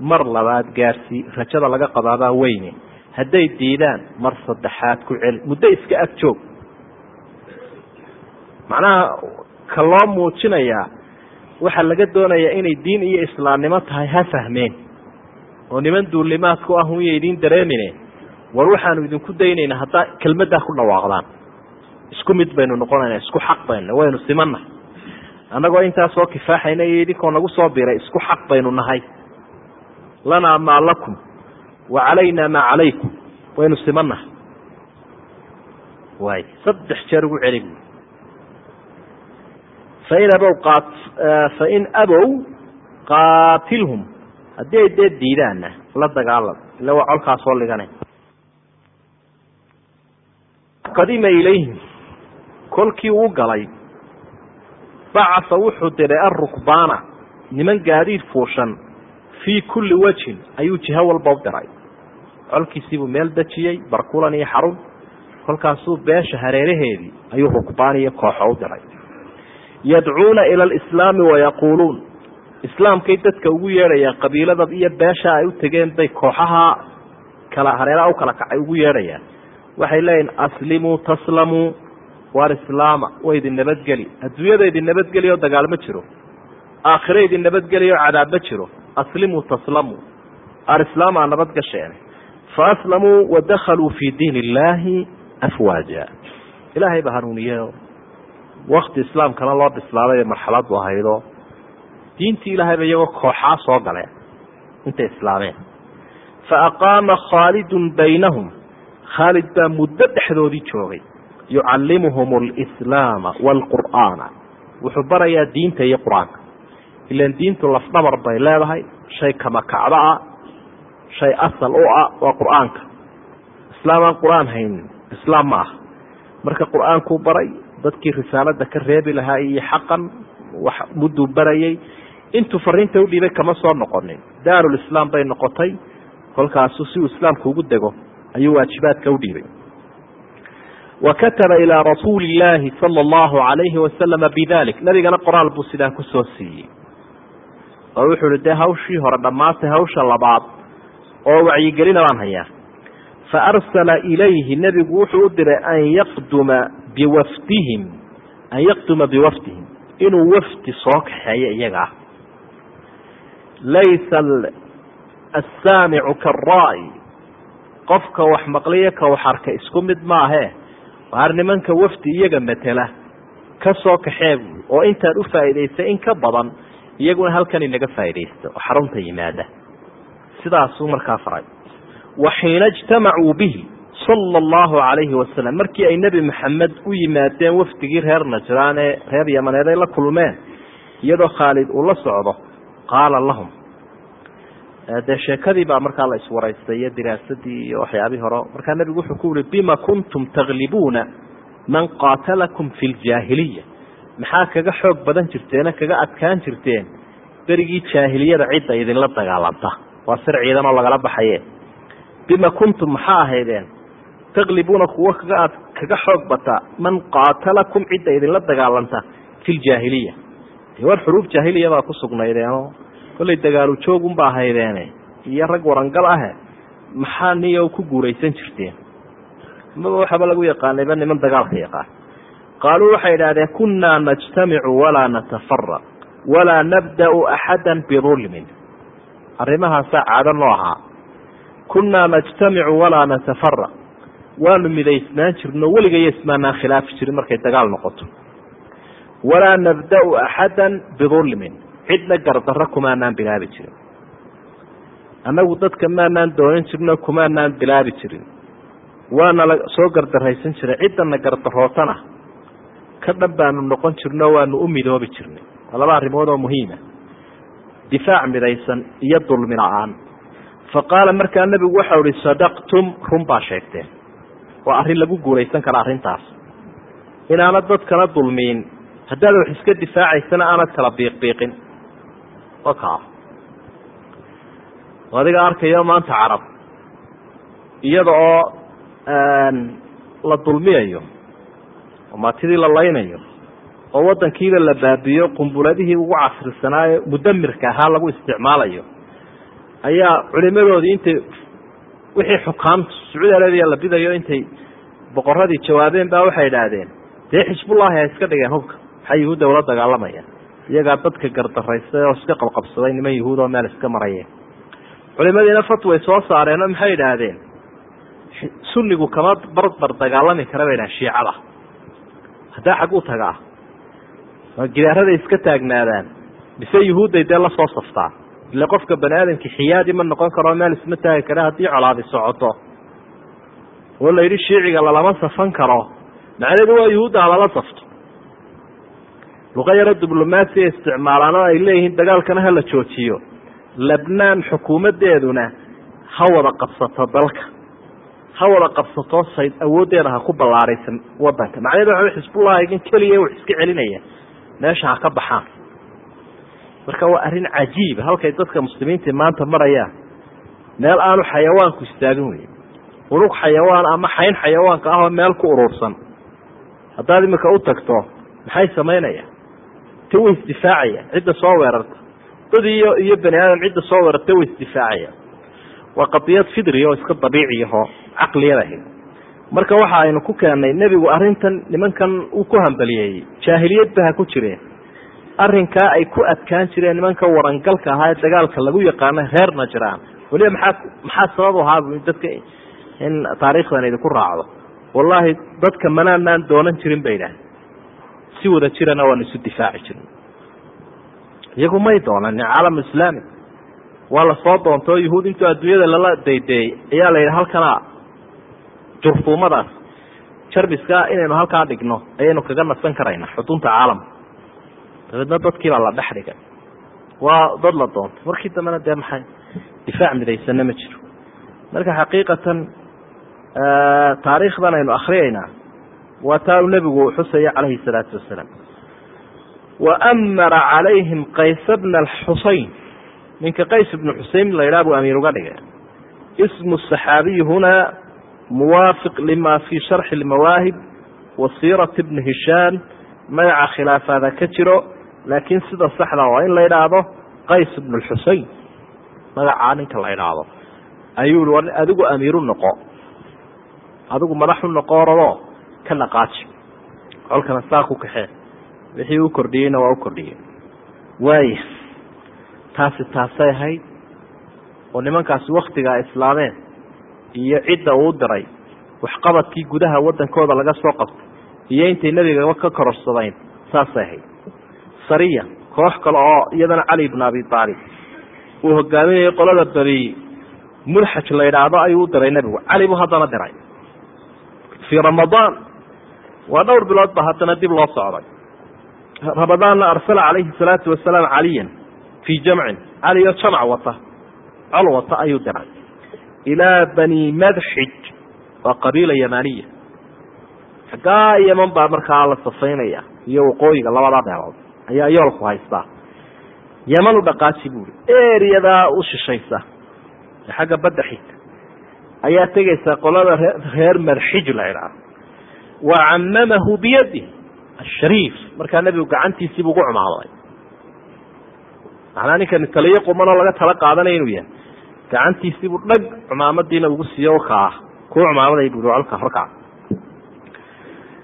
Mar labaad gaadhsii rajada laga qabaabaa weyne hadday diidaan mar saddexaad ku celi muddo iska ag joog. Macnaha ka loo muujinayaa waxaa laga doonayaa inay diin iyo islaamnimo tahay ha fahmeen. Oo niman duulimaadku ah unya idiin dareemine. War waxaanu idinku daynayna haddaa kelmaddaa ku dhawaaqdaan. Isku mid baynu noqonayna isku xaq baynu waynu simannahay. Annagoo intaas soo kifaaxayna iyo idinkoo nagu soo biray isku xaq baynu nahay. Lanaa maa lakum wa calaynaa maa calaykum. Waynu simanaha waay saddex jeer ugu celi bu fain abow qaat fain abow qaatilhum. Haddii ay dee diidaanna la dagaalam illa waa colkaa soo ligana qadima ilayhim. Kolkii uu galay bacasa wuxuu diray arukbaana niman gaadiid fuushan fii kulli wajhin ayuu jiho walba u diray colkiisiibuu meel dejiyey barkulan iyo xarun. Kolkaasuu beesha hareeraheedii ayuu rukbaan iyo kooxo u diray. Yadcuuna ila alislaami wayaquuluun islaamkay dadka ugu yeedhayaan qabiilada iyo beesha ay u tegeen bay kooxaha kala hareeraha u kala kacay ugu yeedhayaan. Waxay leeyihiin aslimuu taslamuu waar islaama. Way idin nabadgeli. Adduunyada idin nabadgeli oo dagaal ma jiro. Aakhire idin nabadgeli oo cadaab ma jiro. Aslimuu taslamuu aar nabad gasheene fa aslamuu wadakhaluu fii diin illaahi afwaaja ilaahay baa hanuuniyeyo wakti islaamkana loo bislaaday marxaladu ahaydo diintii ilaahayba iyagoo kooxaa soo galeen intay islaameen fa aqaama khaalidun baynahum khaalid baa muddo dhexdoodii joogay yucallimuhum alislaama waalqur'aana wuxuu barayaa diinta iyo qur'aanka ilan diintu lafdhabar bay leedahay shay kamakacdo ah shay asal u ah waa qur'aanka. Islaam aan qur'aan haynin islaam ma aha marka qur'aankuu baray dadkii risaalada ka reebi lahaa iyo xaqan wax mudduu barayay intuu fariinta udhiibay kama soo noqonin. Daarulislaam bay noqotay kolkaasu si uu islaamku ugu dego ayuu waajibaadka udhiibay wa kataba ilaa rasuuli illaahi sala allahu alayhi wasalama bidalik nabigana qoraal buu sidaa ku soo siiyey. Oo wuxuu ihi dee hawshii hore dhammaatay hawsha labaad oo wacyigelina baan hayaa. Fa arsala ilayhi nebigu wuxuu u diray an yaqduma biwafdihim an yaqduma biwafdihim inuu wafdi soo kaxeeyo iyagaa laysa assaamicu karaa'i qofka wax maqliyo ka wax arka isku mid maahee waar nimanka wafdi iyaga matela ka soo kaxee buui oo intaad u faa'iidaysay in ka badan iyaguna halkan inaga faa'iidaysta oo xarunta yimaada sidaasuu markaa faray. Wa xiina ijtamacuu bihi sala allahu calayhi wasalam markii ay nebi maxamed u yimaadeen wafdigii reer najraan ee reer yamaneed ay la kulmeen iyadoo khaalid uu la socdo qaala lahum dee sheekadii baa markaa la iswaraystay iyo diraasadii iyo waxyaabihii hore. Markaa nebigu wuxuu ku yihi bima kuntum taglibuuna man qaatalakum fi ljaahiliya maxaa kaga xoog badan jirteena kaga adkaan jirteen berigii jaahiliyada cidda idinla dagaalanta waa sir ciidan oo lagala baxaye. Bima kuntum maxaa ahaydeen? Taglibuuna kuwo kaga kaga xoog bata man qaatalakum cidda idinla dagaalanta fi ljaahiliya dee war xuruub jaahiliya baa ku sugnaydeeno kollay dagaalu joogunba ahaydeene iyo rag warangal ahe maxaa niyo ku guuraysan jirteen? Maba waxaaba lagu yaqaanayba niman dagaalka yaqaan. Qaaluu waxay idhahdeen kunnaa najtamicu walaa natafaraq walaa nabda'u axada bidulmin arrimahaasaa caado noo ahaa. Kunnaa najtamicu walaa natafaraq waanu midaysnaan jirno weligayo ismaanaan khilaafi jirin markay dagaal noqoto. Walaa nabda'u axada bidulmin cidna gardarro kumaanaan bilaabi jirin. Annagu dadka maanaan doonan jirno kumaanaan bilaabi jirin. Waana la soo gardaraysan jiray ciddana gardarootana ka dhan baanu noqon jirno waanu u midoobi jirnay. Waa laba arrimood oo muhiima difaac midaysan iyo dulmi la'aan. Fa qaala markaa nebigu waxau ihi sadaqtum run baa sheegteen. Waa arrin lagu guulaysan kara arrintaas. Inaanad dadkana dulmiin haddaad wax iska difaacaysana aanad kala biiqbiiqin. Wakaa adiga arkayo maanta carab. Iyada oo la dulmiyayo oo maatidii la laynayo oo waddankiiba la baabiyo qumbuladihii ugu casrisanaayo mudamirka ahaa lagu isticmaalayo ayaa culimadoodii intay wixii xukaamtu sacuudi arabiya la bidayo intay boqoradii jawaabeen baa waxay idhaahdeen dee xisbullahi ay iska dhigeen hubka? Maxaa yuhuudda ula dagaalamaya? Iyagaa dadka gardaraystay oo iska qabqabsaday niman yahuud oo meel iska marayeen. Culimadiina fatway soo saareenoo maxay idhaahdeen? Sunnigu kama barbar dagaalami kara bay dhahan shiicada. Haddaa xag u tagaa waa gidaaraday iska taagnaadaan. Mise yuhuudday dee la soo saftaa? Ile qofka bani aadamki xiyaadi ma noqon karo meel isma taagi kara haddii colaadi socoto. Oo la yidhi shiiciga lalama safan karo. Macnaheedu waa yuhuudda halala safto. Luqa yaro diblomaasiya isticmaalaano ay leeyihiin dagaalkana hala joojiyo. Lebnaan xukuumaddeeduna ha wada qabsato dalka. Ha wada qabsato sayd awooddeeda ha ku ballaaraysan wadanka macnaheedu waxa xisbullah igan keliya wax iska celinaya meesha ha ka baxaan. Marka waa arrin cajiiba halkay dadka muslimiinta maanta marayaan. Meel aanu xayawaanku istaagin wey unug xayawaan ama xayn xayawaanka ahoo meel ku urursan. Haddaad imika u tagto maxay samaynayaan? Ti way isdifaacayaan cidda soo weerarta. Dad iyo iyo bani aadam cidda soo weerarta way isdifaacayaan. Waa qadiyad fidri oo iska dabiiciyaho caqliyad ahayd marka waxa aynu ku keennay nebigu arrintan nimankan uu ku hambaliyeeyey jaahiliyadba ha ku jireen arrinkaa ay ku adkaan jireen nimanka warangalka ahaa ee dagaalka lagu yaqaano reer najraan. Weliba maxaa maxaa sabab ahaa dadka in taariikhdan idinku raacdo? Wallaahi dadka manaanaan doonan jirin ba idhaah si wada jirana waanu isu difaaci jirin. Iyagu may doonanin caalam islaami. Waa la soo doontoo yuhuud intuu adduunyada lala daydeeyey ayaa la yidhi halkana jurfuumadaas jarbiska inaynu halkaa dhigno ayaynu kaga nasan karaynaa xudunta caalamka dabeedna dadkiibaa la dhex dhigay. Waa dad la doontay. Markii dambena dee maxay? Difaac midaysana ma jiro. Marka xaqiiqatan taariikhdan aynu akriyaynaa waa taa uu nebigu xusaya calayhi salaatu wasalaam. Wa amara calayhim qaysa bna alxuseyn ninka qays ibnu xusein la yidhaha buu amiir uga dhigay. Ismu saxaabiyi hunaa muwaafiq lima fii sharxi lmawaahib wa siirati bni hishaan magaca khilaafaada ka jiro laakiin sida saxda waa in la yidhaahdo qays ibnu lxusein magacaa ninka la idhaahdo ayuu i adigu amiiru noqo adigu madaxu noqoorado ka dhaqaaji colkana saa ku kaxee wixii u kordhiyeyna waa u kordhiyey waaya taasi taasay ahayd oo nimankaasi waktigaa islaameen iyo cidda uu diray waxqabadkii gudaha waddankooda laga soo qabtay iyo intay nebigaba ka kororsadeen saasay ahayd. Sariya koox kale oo iyadana cali ibnu abi aalib uu hogaaminayay qolada bani mulxaj la yidhaahdo ayuu u diray nebigu. Cali buu haddana diray. Fii ramadaan waa dhowr bilood ba haddana dib loo socday. Ramadaanna arsala calayhi salaatu wasalaam caliyan fii jamcin cali oo jamc wata col wata ayuu diray ilaa bani madxij waa qabiila yamaniya xaggaa yeman baa markaa la safaynaya iyo waqooyiga labada meelood ayaa yoolku haystaa. Yeman u dhaqaaji buuri eriyadaa u shishaysa. Ee xagga badda xigta ayaa tegaysaa qolada reer madxij la idhaah wa camamahu biyadi ashariif markaa nebigu gacantiisiibu ugu cumaaday. Macnaa ninkani taliyo qumanoo laga tala qaadanaya inuu yahay gacantiisiibuu dhag cumaamadiina ugu siiyo kaa. Kuu cumaamaday bui alka horkaa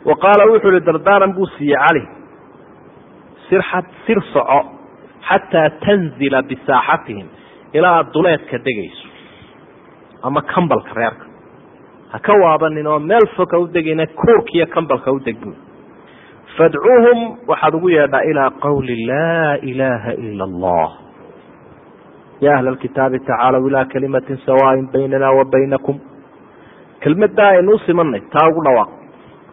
wa qaala wuxuu ihi dardaaran buu siiyey cali. Sir soco xataa tanzila bisaaxatihim ilaa aad duleedka degayso ama kambalka reerka. Ha ka waabanin oo meel fog ha u degayna kuurkiiyo kambalka u deg buu fadcuuhum waxaad ugu yeedhaa ilaa qawli laa ilaaha ila allah ya ahla alkitaabi tacaalow ilaa kalimatin sawaain baynana wa baynakum kelmaddaa aynu u simanay taa ugu dhawaaq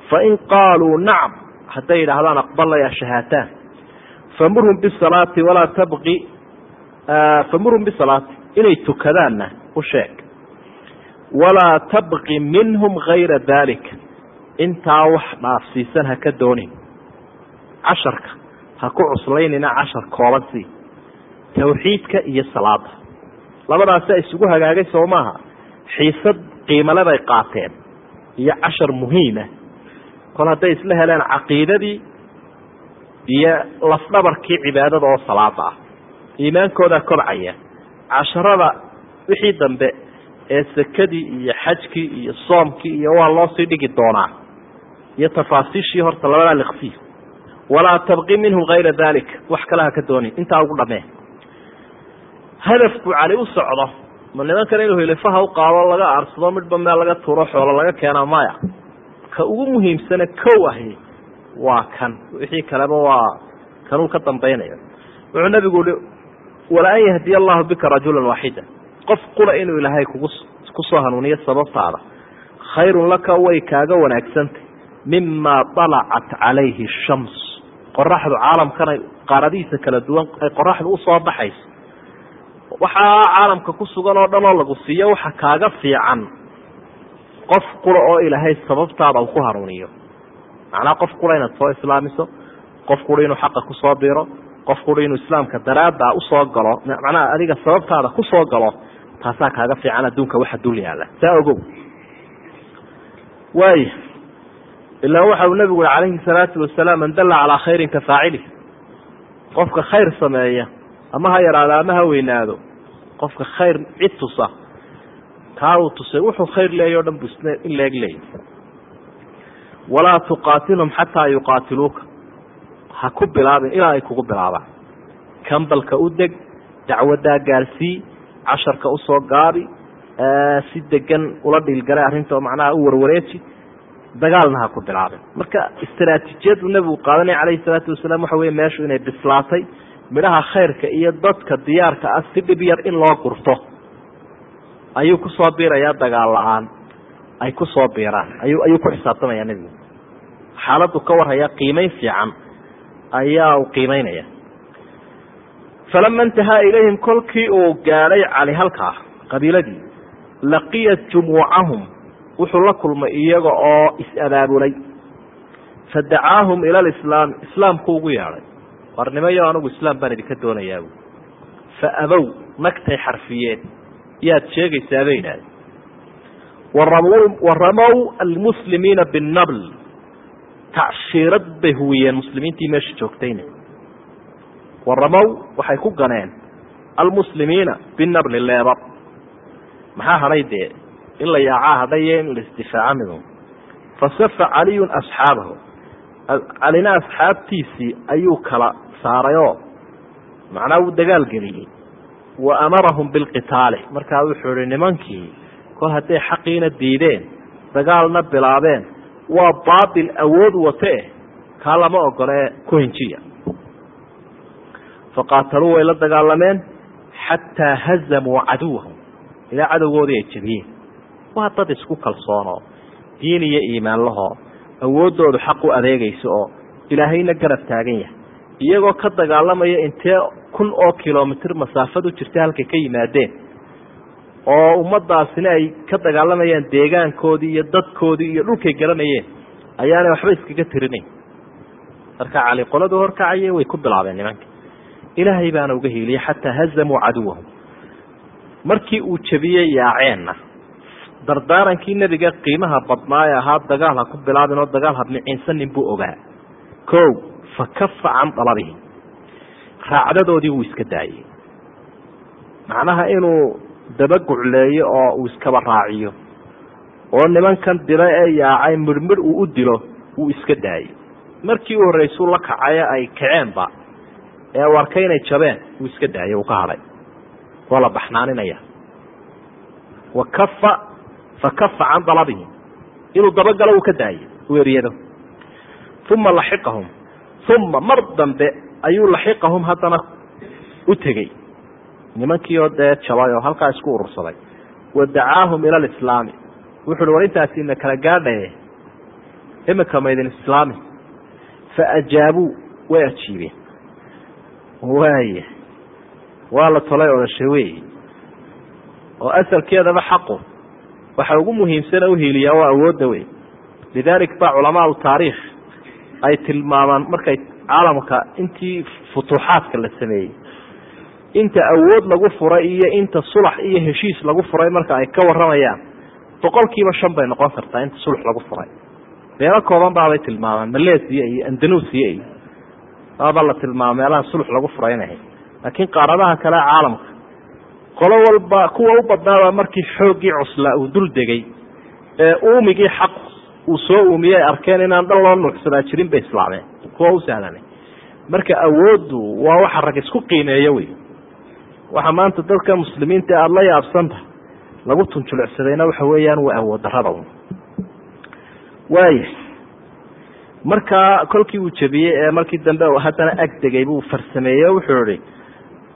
fain qaaluu nacam hadday yidhaahdaan aqbalaya shahaataan famurhum bisalaati walaa tabqi famurhum bisalaati inay tukadaanna u sheeg walaa tabqi minhum gayra daalika intaa wax dhaafsiisan ha ka doonin casharka ha ku cuslaynina cashar kooban tawxiidka iyo salaada labadaasa isugu hagaagay soo maaha. Xiisad qiimale bay qaateen iyo cashar muhiima kol hadday isla heleen caqiidadii iyo lafdhabarkii cibaadada oo salaada ah. Iimaankoodaa kobcaya. Casharada wixii dambe ee sekadii iyo xajkii iyo soomkii iyo waa loo sii dhigi doonaa. Iyo tafaasiishii horta labadaa liqsi walaa tabqi minhu gayra dalik wax kale ha ka doonin. Intaa ugu dhamee hadafku cali u socdo ma nimankan inuu hilifaha u qaado laga aarsado midhba meel laga tuuro xoolo laga keena maya? Ka ugu muhiimsane kow ahi waa kan. Wixii kaleba waa kanuu ka dambaynaya. Wuxuu nabigu i wala an yahdiya allahu bika rajulan waaxida qof qura inuu ilaahay kugu ku soo hanuuniyo sababtaada. Khayrun laka way kaaga wanaagsantay mima dalacat calayhi shams qoraxdu caalamkan ay qaaradihiisa kala duwan ay qoraxdu u soo baxayso waxaa caalamka ku sugan oo dhan oo lagu siiyo waxa kaaga fiican. Qof qura oo ilaahay sababtaada uu ku hanuuniyo macnaha qof qura inaad soo islaamiso qof qura inuu xaqa ku soo biro qof qura inuu islaamka daraada u soo galo macnaha adiga sababtaada ku soo galo taasaa kaaga fiican adduunka waxa dul yaalla saa ogow. Waaya ilaa waxa uu nabigu ui calayhi salaatu wasalaam man dalla calaa khayrin ka faacili qofka khayr sameeya ama ha yaraado ama ha weynaado qofka khayr cid tusa kaa uu tusay wuxuu khayr leeya o dhan bu in leeg leeyay walaa tuqaatilhum xataa yuqaatiluuka. Ha ku bilaabin ilaa ay kugu bilaabaan. Kambalka u deg dacwaddaa gaarsii casharka u soo gaabi si degan ula dhiilgalay arrinta macnaha u warwareeji dagaalna ha ku bilaabin. Marka istaraatiijiyadu nebigu qaadanaya calayhi salaatu wasalaam waxa wey meeshu inay bislaatay midhaha khayrka iyo dadka diyaarka ah si dhib yar in loo gurto. Ayuu ku soo biirayaa dagaal la'aan. Ay ku soo biiraan. Ayu ayuu ku xisaabtamaya nebigu. Xaaladdu ka warhaya qiimeyn fiican. Ayaa uu qiimeynaya. Falama intahaa ilayhim kolkii uu gaadhay cali halkaa qabiiladii laqiyat jumuucahum. Wuxuu la kulmay iyaga oo is-abaabulay. Fadacaahum ila lislaam islaamku ugu yeedhay warnimayo anigu islaam baan idinka doonayaa bu fa abow nagtay xarfiyeen. Yaad sheegaysaa bay idhaahde waramow almuslimiina binnabl. Tacshiirad bay huwiyeen muslimiintii meesha joogtayna. Waramow waxay ku ganeen. Almuslimiina binabli leebab maxaa hadhay dee? In la yaacaa hadhaye in la isdifaaca midu fasafa caliyun asxaabahu calina asxaabtiisii ayuu kala saarayoo macnaa wuu dagaal geliyey. Wa amarahum bilqitaali markaa wuxuu ihi nimankii kol hadday xaqiina diideen dagaalna bilaabeen waa baatil awood wate kaa lama ogolee ku hinjiya. Faqaataluu way la dagaalameen xataa hazamuu caduwahum. Ilaa cadowgoodii ay jebiyeen waa dad isku kalsoonoo diin iyo iimaan lahoo awooddoodu xaq u adeegayso oo ilaahayna garab taagan yahay. Iyagoo ka dagaalamaya intee kun oo kilomitr masaafad u jirta halkay ka yimaadeen oo ummadaasina ay ka dagaalamayaan deegaankoodii iyo dadkoodii iyo dhulkay garanayeen ayaanay waxba iskaga tirinayn. Marka cali qoladu horkacaye way ku bilaabeen nimanka. Ilaahay baana uga hiiliyey xataa hazamuu caduwahum. Markii uu jebiyey yaaceenna dardaarankii nebiga qiimaha badnaa ee ahaa dagaal ha ku bilaabin oo dagaal habniciinsanin buu ogaa. Ko fa kafa can dalabihi. Raacdadoodii wuu iska daayey. Macnaha inuu dabagucleeyo oo uu iskaba raaciyo. Oo nimankan dila ee yaacay midhmidh uu u dilo wuu iska daayey. Markii u horreysuu la kacaye ay kaceenba ee u arkay inay jabeen wuu iska daayey uu ka hadhay waa la baxnaaninaya wa fa kafa can dalabihi inuu dabagalo uu ka daayey uu eryado uma laxiqahum uma mar dambe ayuu laxiqahum haddana u tegey nimankii oo dee jabay oo halkaa isku urursaday wa dacaahum ila alislaami wuxu uhi war intaasi kala gaadhaye imika maydin islaami fa ajaabuu way ajiibeen waaya waa la tolay odashe wey oo asalkeedaba xaqu waxa ugu muhiimsana uhiiliyaa waa awoodda wey lidalik ba culamaau taariikh ay tilmaamaan markay caalamka intii futuuxaadka la sameeyey. Inta awood lagu furay iyo inta sulax iyo heshiis lagu furay marka ay ka waramayaan boqol kiiba shan bay noqon kartaa inta sulx lagu furay. Meelo kooban baabay tilmaamaan malesia iyo andanusia iyo baaba la tilmaama meelaha sulx lagu furay inay laakiin qaaradaha kale caalamka qolo walba kuwa u badnaaba markii xooggii cuslaa uu dul degay ee uumigii xaq uu soo uumiyey arkeen inaan dhan loo nuuxsadaa jirin bay islaameen. Kuwa u sahlanay marka awooddu waa waxa rag isku qiimeeyo wey. Waxa maanta dadka muslimiinta aada la yaabsanta lagu tunjulicsadayna waxa weeyaan waa awood darada waaya markaa kolkii uu jebiyey ee markii dambe haddana ag degay buu farsameeyey wuxuu ihi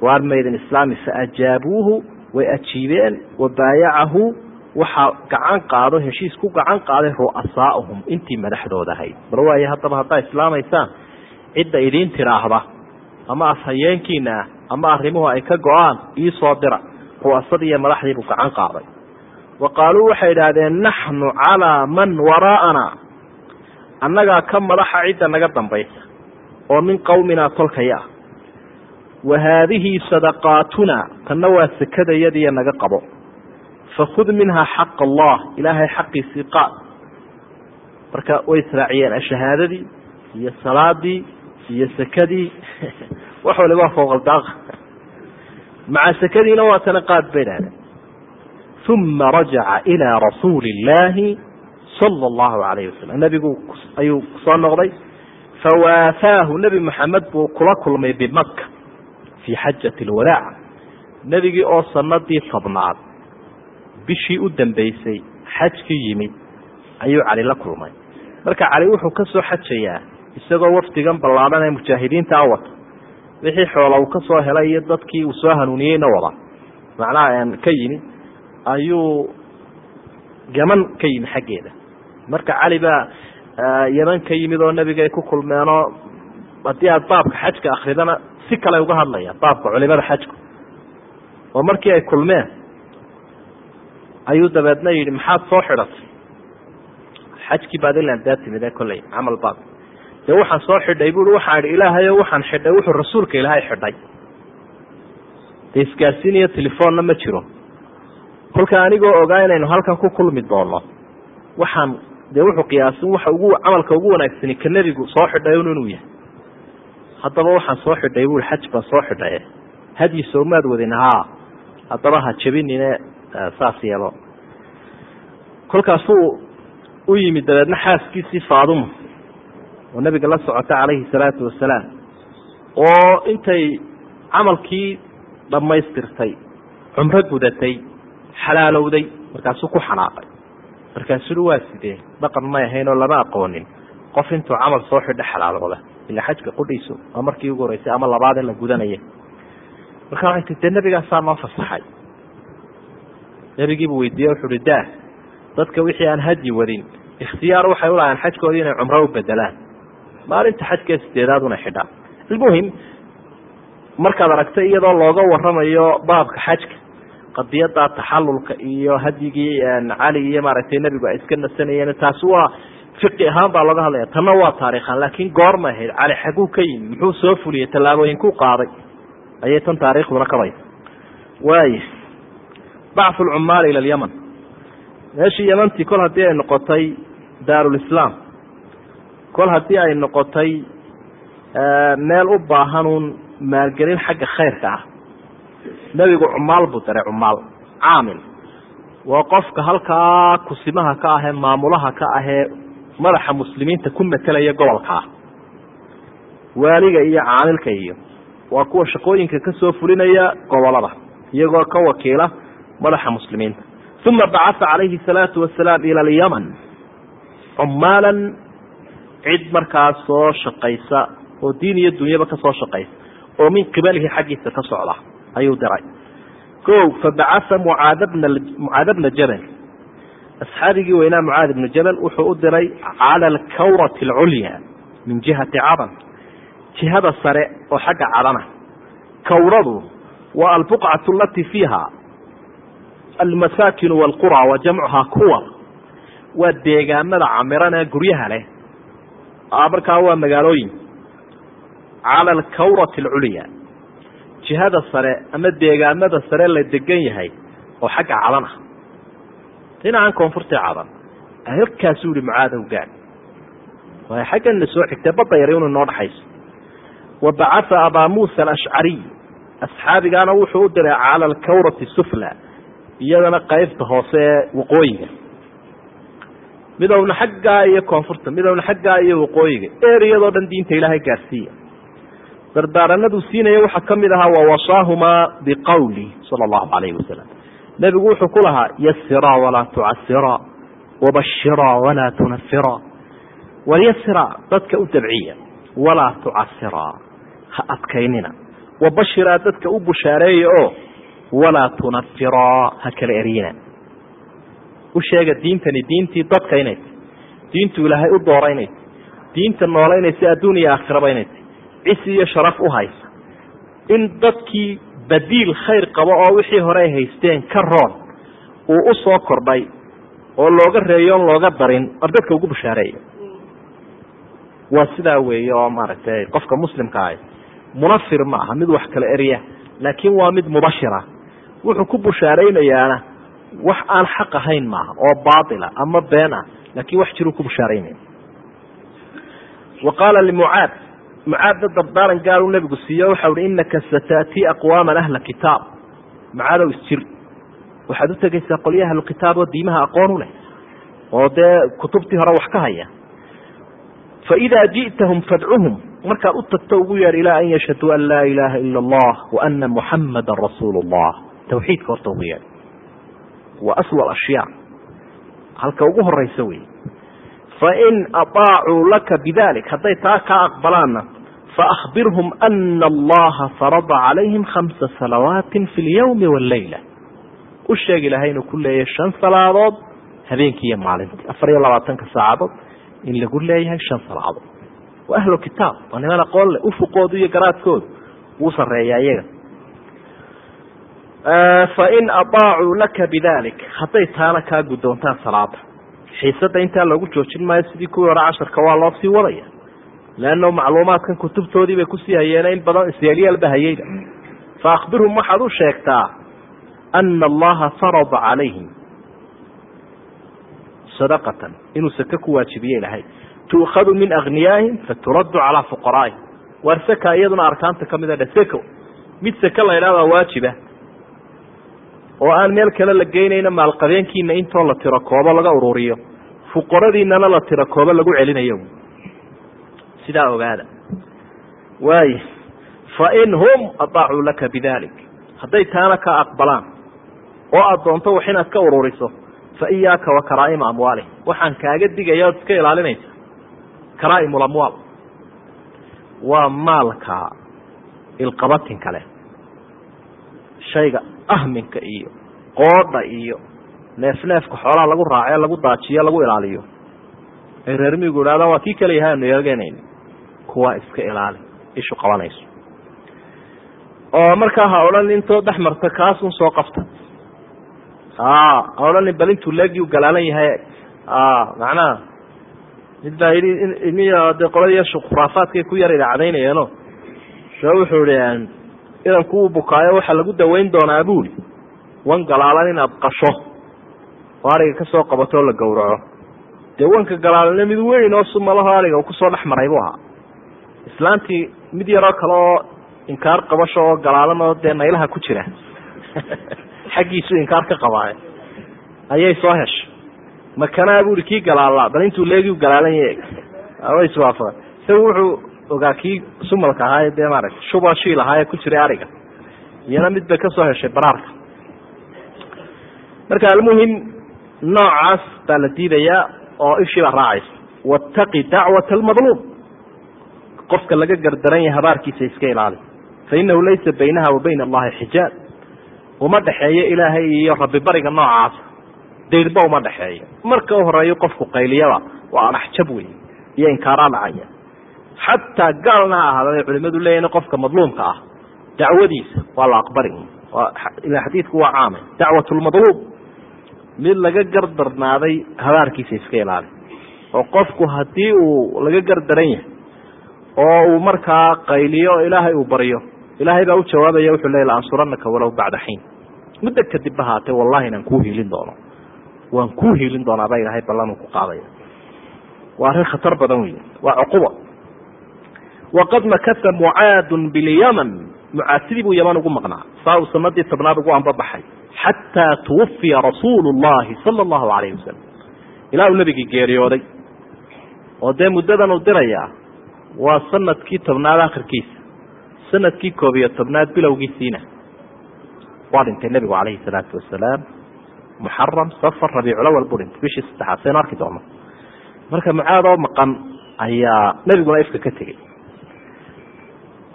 waar maydin islaami faajaabuuhu way ajiibeen wa baayacahu waxaa gacan qaado heshiis ku gacan qaaday ru'asaauhum intii madaxdooda ahayd. Bal waayo haddaba haddaa islaamaysaan cidda idiin tiraahda ama afhayeenkiina ah ama arrimuhu ay ka go'aan iisoo dira. Ru'asadii iyo madaxdiibuu gacan qaaday. Wa qaaluu waxay idhaahdeen naxnu calaa man waraa'ana annagaa ka madaxa cidda naga dambaysa oo min qowminaa tolkaya. ah wa haadihi sadaqaatuna tanna waa sekadayadiiyo naga qabo. Fakhud minhaa xaq allah ilaahay xaqiisii qaad. Marka way israaciyeen shahaadadii iyo salaadii iyo sekadii [laughs] wax waliba fooqaldaaqa maca sekadiina waa tana qaad bay idhahdeen uma rajaca ilaa rasuuli illaahi sala allahu alayhi wasalam nebigu ayuu soo noqday. Fawaafaahu nebi maxamed buu kula kulmay bimaka fii xajati alwadaac nebigii oo sanadii tobnaad bishii u dambeysay xajkii yimid ayuu cali la kulmay. Marka cali wuxuu ka soo xajayaa isagoo wafdigan ballaadhan ee a wata wixii xoola uu ka soo helay iyo dadkii uu soo hanuuniyeyna wada. Macnaha ka yimid ayuu yaman ka yimid xaggeeda. Marka cali baa yaman ka yimid oo nebiga ay ku kulmeenoo haddii aad baabka xajka akridana si kale uga hadlaya baabka culimada xajku. Oo markii ay kulmeen ayuu dabeedna yidhi maxaad soo xidhatay? Xajkii baad ilan daa timid ee kolley camal baad. Dee waxaan soo xidhay buui waxaan idhi ilaahayo waxaan xidhay wuxuu rasuulka ilaahay xidhay. Dee isgaarsiin iyo telefoonna ma jiro. Kolka anigoo ogaa inaynu halkan ku kulmi doono waxaan dee wuxuu qiyaasin waxa ugu camalka ugu wanaagsani ka nebigu soo xidhay un inuu yahay haddaba waxaan soo xidhay buui xaj baan soo xidhay. Hadyi soomaad wadin haa haddaba ha jabinine saas yeelo. Kolkaasuu u yimid dabeedna xaaskiisii faaduma oo nabiga la socota calayhi salaatu wasalaam oo intay camalkii dhammaystirtay cumro gudatay xalaalowday markaasuu ku xanaaqay. Markaasuu waa sidee? Dhaqan may ahayn oo lama aqoonin qof intuu camal soo xidho xalaalooda ila xajka qudhiisu waa markii ugu horeysay ama labaad in la gudanaya marka waxay tii dee nebigaasaa noo fasaxay? Nebigiibuu weydiiye wuxu uhi daa dadka wixii aan hadyi wadin ikhtiyaar waxay ulahayn xajkoodii inay cumro u bedelaan maalinta xajkee sideedaad una xidhaan almuhim markaad aragtay iyadoo looga waramayo baabka xajka qadiyada taxalulka iyo hadyigii cali iyo maaragtay nebigu ay iska nasanayeen taasi waa fiqi ahaan baa looga hadlaya tanna waa taarikhan laakiin goorma ahayd. Cali xaguu ka yimi muxuu soo fuliyey tallaabooyinkuu qaaday. Ayay tan taariikhduna kabaysa waaya bacfu lcumaali ila lyaman meeshii yamantii kol haddii ay noqotay daarulislaam kol haddii ay noqotay meel u baahanuun maalgelin xagga khayrka ah. Nebigu cumaal buu daray cumaal caamil. Waa qofka halkaa kusimaha ka ahee maamulaha ka ahee madaxa muslimiinta ku matelaya gobolka. Ah waaliga iyo caamilka iyo waa kuwa shaqooyinka ka soo fulinaya gobollada iyagoo ka wakiila madaxa muslimiinta. Uma bacaa calayhi salaatu wasalaam ila alyaman. Cumaalan cid markaas soo shaqaysa oo diin iyo dunyaba ka soo shaqaysa oo min qibalihi xaggiisa ka socda ayuu diray. O fabacaa mucaad bna mucaad bna jabal asxaabigii weynaa mucaad ibna jabal wuxuu u diray cala alkawrati alculya min jihati cadan jihada sare oo xagga cadana kawradu waa albuqcatu alati fiiha almasaakinu walqura wa jamcuhaa kuwar waa deegaanada camiran ee guryaha leh. Markaa waa magaalooyin. Cala alkawrati alculya jihada sare ama deegaanada sare la degan yahay oo xagga cadan ah dhinacan koonfurtii cadan halkaasuu yihi mucaadow gaad waay xaggana soo xigtee badda yar inu noo dhaxayso wa bacaa abaa muusa alashcariy asxaabigaana wuxuu u diray cala alkawrati sufla iyadana qaybta hoose ee waqooyiga midowna xaggaa iyo koonfurta midowna xaggaa iyo waqooyiga eriyadoo dhan diinta ilaahay gaarsiiya dardaaranaduu siinaya waxaa ka mid ahaa wawasaahumaa biqawli sala allahu calayhi wasalam nebigu wuxuu ku lahaa yasiraa walaa tucasiraa wabashiraa walaa tunafiraa walyasiraa dadka u dabciya walaa tucasiraa ha adkaynina. Wabashiraa dadka u bushaareeya oo walaa tunafiraa ha kala eriyina. U sheega diintani diintii dadka inay tahy diintu ilaahay u doora inay tahy diinta noolaynaysa adduun iyo aakhiraba inay tahy cisi iyo sharaf u haysa. In dadkii badiil khayr qabo oo wixii hore ay haysteen ka roon uu u soo kordhay oo looga reeyo looga darin war dadka ugu bushaareeya waa sidaa weeye oo maaragtay qofka muslimka ahi munafir ma aha mid wax kala erya laakiin waa mid mubashira. Wuxuu ku bushaaraynayaana wax aan xaq ahayn maaha oo baatila ama been ah laakiin wax jiruu ku bushaaraynaya wa qaala limucaad mucaadna dardaaran gaaruu nebigu siiyo waxa uhi inaka sataatii aqwaaman ahla kitaab. Mucaadow isjir waxaad u tegaysaa qolyaha ahlukitaab oo diimaha aqoon u leh oo dee kutubtii hore wax ka haya. Faidaa ji'tahum fadcuhum. Markaad u tagto ugu yeedh ilaa an yashhaduu an laa ilaaha ila allah wa ana muxamadan rasuulu llah tawxiidka horta ugu yeedh waa aswa ashyaa. Halka ugu horeysa wey fain aaacuu laka bidalik hadday taa kaa aqbalaanna faahbirhum ana allaha farada calayhim khamsa salawaati fi اlyawmi wاlleyla u sheeg ilahay inuu ku leeyahay shan salaadood habeenkii iyo maalintii afar iyo labaatanka saacadood in lagu leeyahay shan salaadood waa ahlu kitaab waa niman aqoon leh ufuqoodu iyo garaadkood wuu sareeyaa iyaga fain aaacuu laka bidalik hadday taana kaa guddoontaan salaada xiisada intaa loogu joojin maayo sidii kuwii hore casharka waa loo sii wadaya. Leanna macluumaadkan kutubtoodii bay ku sii hayeene in badan isyeelyaalba hayeyda. Faakbirhum waxaad u sheegtaa ana allaha farada calayhim sadaqatan inuu sake ku waajibiye ilahay tuukhadu min agniyaahim faturaddu calaa fuqaraa'ihim. Waar seka iyaduna arkaanta ka mida dhe seko mid seke la ydhahdaa waajiba oo aan meel kale la geynayna maalqabeenkiina intoo la tiro koobo laga ururiyo fuqaradiinana la tiro koobo lagu celinayo. Sidaa ogaada. Waay fain hum adaacuu laka bidalik. Hadday taana ka aqbalaan oo aad doonto wax inaad ka ururiso fa iyaaka wa karaa'ima amwaalihim waxaan kaaga digaya ood iska ilaalinaysa. Karaa'im lamwaal waa maalka ilqabatin kale shayga ahminka iyo qoodha iyo neef neefka xoolaha lagu raace lagu daajiyo lagu ilaaliyo ay reer miigu idhahdaan waa kii kale yahay anu yeeganayni kuwaa iska ilaali ishu qabanayso oo markaa ha odhan intoo dhex marta kaasun soo qabta ha odhan bal intuu leegi galaalan yahay macnaha mid baa yidhi imi dee qoladiiy khuraafaadkay ku yar idaacadaynayeeno soo wuxuu ihi idanku uu bukaayo waxaa lagu dawayn doonaa buuli. Wan galaalan inaad qasho. Oo ariga ka soo qabato oo la gowraco. Dee wanka galaalanna mid weyn oo sumalaho ariga uu ku soo dhex maray buu ahaa. Islaantii mid yaroo kale oo inkaar qabasho oo galaalan oo dee naylaha ku jira. [laughs] Xaggiisu inkaar ka qabaaye ayay soo heshay makanaa buuri kii galaalaa bal intuu leegi galaalan yahay way iswaafaqan isaga wuxuu ogaa kii sumalka ahaa dee maaragta shuba shiil ahaa ee ku jiray ariga. Iyana mid bay ka soo heshay baraarka. Marka almuhim noocaas baa la diidayaa oo ishiiba raacaysa. Wattaqi dacwata almadluum qofka laga gardaran yahay habaarkiisa iska ilaali. Fa inahu laysa baynaha wa bayna allahi xijaab. Uma dhexeeyo ilaahay iyo rabbi bariga noocaasa dayrba uma dhexeeyo marka u horeeyo qofku qayliyaba waa anaxjab wey iyo inkaaraa dhacaya xataa gaalna ha ahaada bay culimadu leeyihiin qofka madluumka ah dacwadiisa waa la aqbari ila xadiidku waa caame dacwat lmadluum mid laga gardarnaaday habaarkiisa iska ilaali oo qofku haddii uu laga gardaran yahay oo uu markaa qayliyo ilaahay uu baryo ilaahay baa u jawaabaya wuxuu leey la walow bacda xiin muddo kadib ba wallahi inaan kuu hiilin doono waan kuu hiilin doonaa baa ilaahay ballanuu ku qaadaya waa arrin khatar badan wey waa cuquba waqad makasa mucaadun bilyaman mucaad sidii buu yaman ugu maqnaa saa uu sanadii tobnaad ugu ambabaxay xataa tuwafiya rasuulu llahi sala allahu alayhi wasalam ilaa uu nebigii geeriyooday oo dee muddadan uu dirayaa waa sannadkii tobnaad akhirkiisa sannadkii koob iyo tobnaad bilowgiisiina waa dhintay nebigu calayhi salaatu wasalaam muxaram safar rabiiculawal buu dhintay bishii saddexaad saynu arki doono marka mucaad oo maqan ayaa nebiguna ifka ka tegey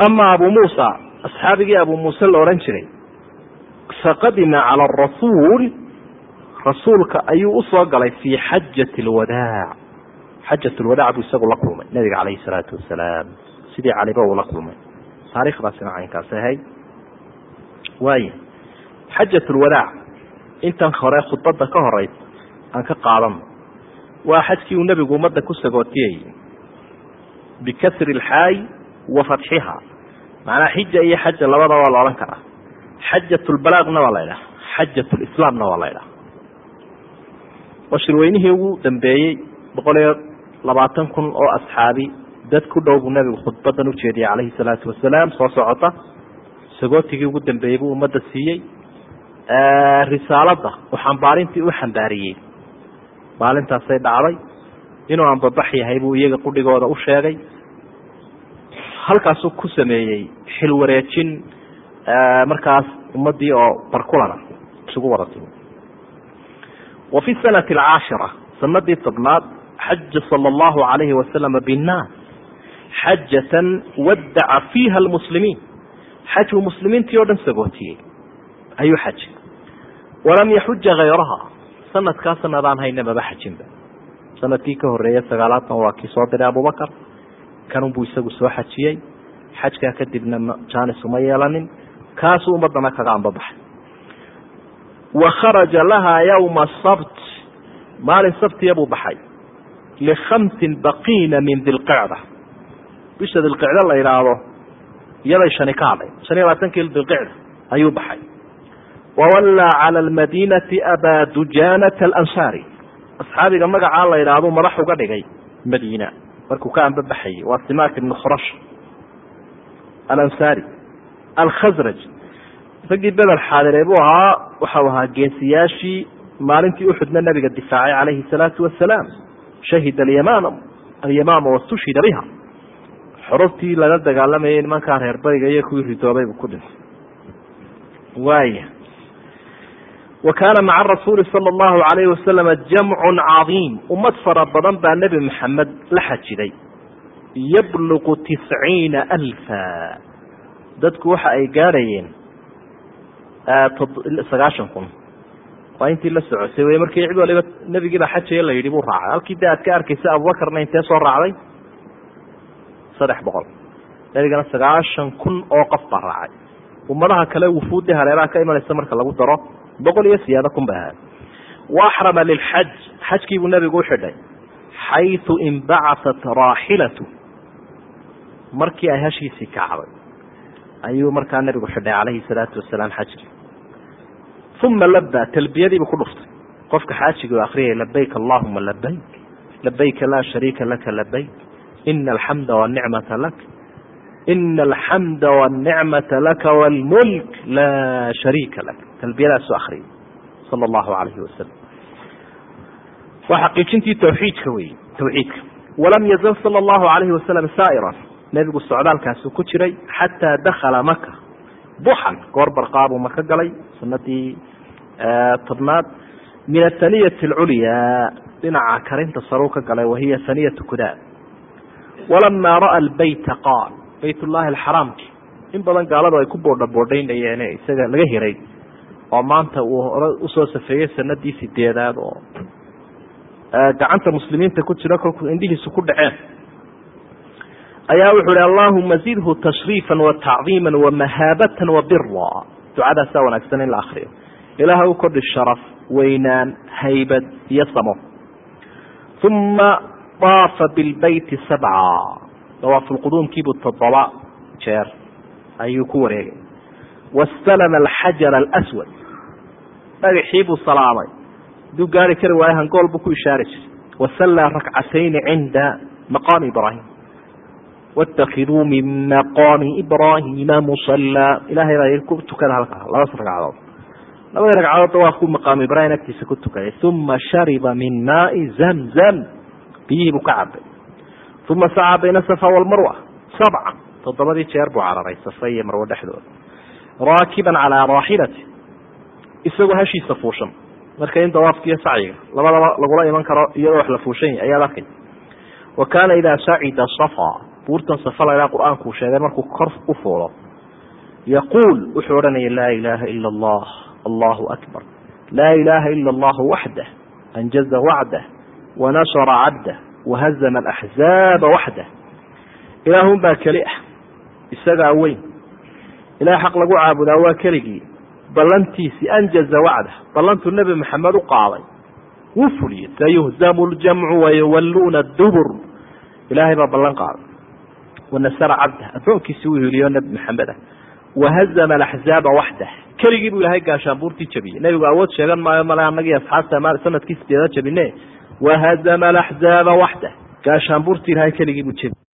ama abu muusa asxaabigii abu muuse la odhan jiray faqadima cala arasuul rasuulka ayuu u soo galay fii xajati lwadaac xajat lwadaac buu isagu la kulmay nabiga calayhi salaatu wasalaam. Sidii caliba uu la kulmay. Taarikhdaasina caynkaas ahayd waaya xajat lwadaac intan hore khudbadda ka horeysa aan ka qaadano waa xajkii uu nebigu ummadda ku sagootiyayey bikasri lxaayi wa fatxiha macnaa xija iyo xaja labada waa la odhan karaa. Xajat lbalaagna waa la ydhaha xajat lislaamna waa la ydhaha oo shirweynihii ugu dambeeyey boqol iyo labaatan kun oo asxaabi dad ku dhow buu nebigu khudbadan ujeediyey calayhi salaatu wasalaam soo socota. Sagootigii ugu dambeeyey buu ummadda siiyey. Risaaladda oo xambaarintii u xambaariyey. Maalintaasay dhacday. Inuu anbabax yahay buu iyaga qudhigooda u sheegay halkaasuu ku sameeyey xil wareejin markaas ummaddii oo barkulana isugu wada timi wa fi sanati alcaashira sanadii tobnaad xaja sala allahu alayhi wasalama binnaas xajatan wadaca fiiha almuslimiin. Xajuu muslimiintii oo dhan sagootiyey ayuu xajay. Walam yaxuja hayraha sanadkaa sanadaan hayna maba xajinba. Sanadkii ka horreeya sagaalaatan waa kii soo diray abubakar kanunbuu isagu soo xajiyey. Xajkaa kadibna jaanis uma yeelanin. Kaasuu ummadana kaga ambabaxay wa kharaja lahaa yawma sabt. Maalin sabtiya buu baxay. Likhamsin baqiina min dilqicda bisha dilqicdo la idhaahdo iyaday shani ka hadhay shan iyo labaatankii dilqicda ayuu baxay. Wawallaa cala almadiinati abaa dujaanata alansaari asxaabiga magacaa la idhaahdo madax uga dhigay madiina markuu ka ambabaxayey waa simaak ibnu khurash alansaari alkhasraj raggii bedel xaadire buu ahaa waxau ahaa geesiyaashii maalintii uxudna nabiga difaacay calayhi salaatu wasalaam. Shahida alyamaam alyamaama wastushhida biha. Xuruftii laga dagaalamayay nimankaa reer bariga iyo kuwii ridoobay buu ku dhintay. Waaya wa kaana maca rasuuli sala allahu alayhi wasalama jamcun cadiim. Ummad fara badan baa nebi maxamed la xajiday. Yabluqu tisciina alfa. Dadku waxa ay gaadhayeen sagaashan kun. Waa intii la socotay wey markii cid waliba nebigii baa xajaya la yidhi buu raacay. Halkii de aad ka arkaysa abubakarna intee soo raacday? Saddex boqol. Nebigana sagaashan kun oo qof baa raacay. Ummadaha kale wufuuddii hareeraha ka imanaysa marka lagu daro boqol iyo siyaado kun ba ahaa. Waaxrama lilxaj xajkii buu nebigu uxidhay xayu inbacaat raaxilatu markii ay hashiisii kacday ayuu markaa nebigu xidhay calayhi salaatu wasalaam xajkii uma laba talbiyadiibuu ku dhuftay. Qofka xaajigu akriyay labayk allahuma labayk labayka laa shariika laka labayk ina alxamda wanicmata lak. Ina alxamda wanicmata laka wاlmulk laa shariika lak talbiyadaasu akriyay sala allahu alayhi wasalam waa xaqiijintii tawxiidka wey tawxiidka. Walam yazal sala allahu alayhi wasalam saa'iran nebigu socdaalkaasu ku jiray xataa dakhala maka buxan goor barqaabuu maka galay sanadii tobnaad. Min athaniyati alculyaa dhinaca karinta saruu ka galay wahiya haniyatu kudaa. Walamaa ra'a albayta qaal. Bayt ullaahi alxaraamki in badan gaaladu ay ku boodha boodhaynayeene isaga laga hiray oo maanta uu hore u soo safeeyey sanadii sideedaad oo gacanta muslimiinta ku jiro kolkuu indhihiisu ku dhaceen. Ayaa wuxuu hi allahuma zidhu tashriifa watacdiima wamahaabatan wabira ducadaasaa wanaagsan in la akriyo ilaah u kordhi sharaf weynaan haybad iyo samo. Uma daafa bilbeyti sabca. Dawaafulquduumkiibuu toddoba jeer ayuu ku wareegay. Wastalama alxajar alaswad dhagaxii buu salaamay. Haduu gaari kari waayo hangool buu ku ishaari jiray. Wasallaa rakcatayni cinda maqaami ibraahim. Watakiduu min maqaami ibraahiima musallaa ilahay baa ku tukada halkaa labas ragcadood. Labadii ragcadood dawaafku maqaamu ibraahim agtiisa ku tukaday uma shariba min maai zamzam. Biyihii buu ka cabay uma sacaa bayna safa walmarwa sabca. Toddobadii jeer buu cararay safa iyo marwo dhexdooda. Raakiban calaa raaxilati isagoo hashiisa fuushan. Marka in dawaafka iyo sacyiga labadaba lagula iman karo iyadoo wax la fuushan yahy ayaad arkay wa kaana idaa sacida safa buurtan safa laydhaha qur'aankuu sheegay markuu kor u fuulo yaquul wuxuu odhanaya laa ilaaha ila allah allahu akbar. Laa ilaaha ila allahu waxdah anjaza wacdah wanashara cabdah wahazama alaxzaaba waxdah ilaahun baa keli ah isagaa weyn. Ilaah xaq lagu caabudaa waa keligii ballantiisii anjaza wacdah. Ballantuu nebi maxamed u qaaday. Wuu fuliyey sayuhzamu ljamcu wayuwalluuna dubur. Ilaahay baa ballan qaaday. Wanasara cabdah. Addoonkiisii uu hiliyo nebi maxamed ah wahazama alaxzaaba waxdah keligii buu ilahay gaashaanbuurtii jabiyey nebigu awood sheegan maayo male anagii asxaabta sannadkii sideeda jabine wahazama alaxzaaba waxdah gaashaanbuurtii ilahay keligii buu jabiyey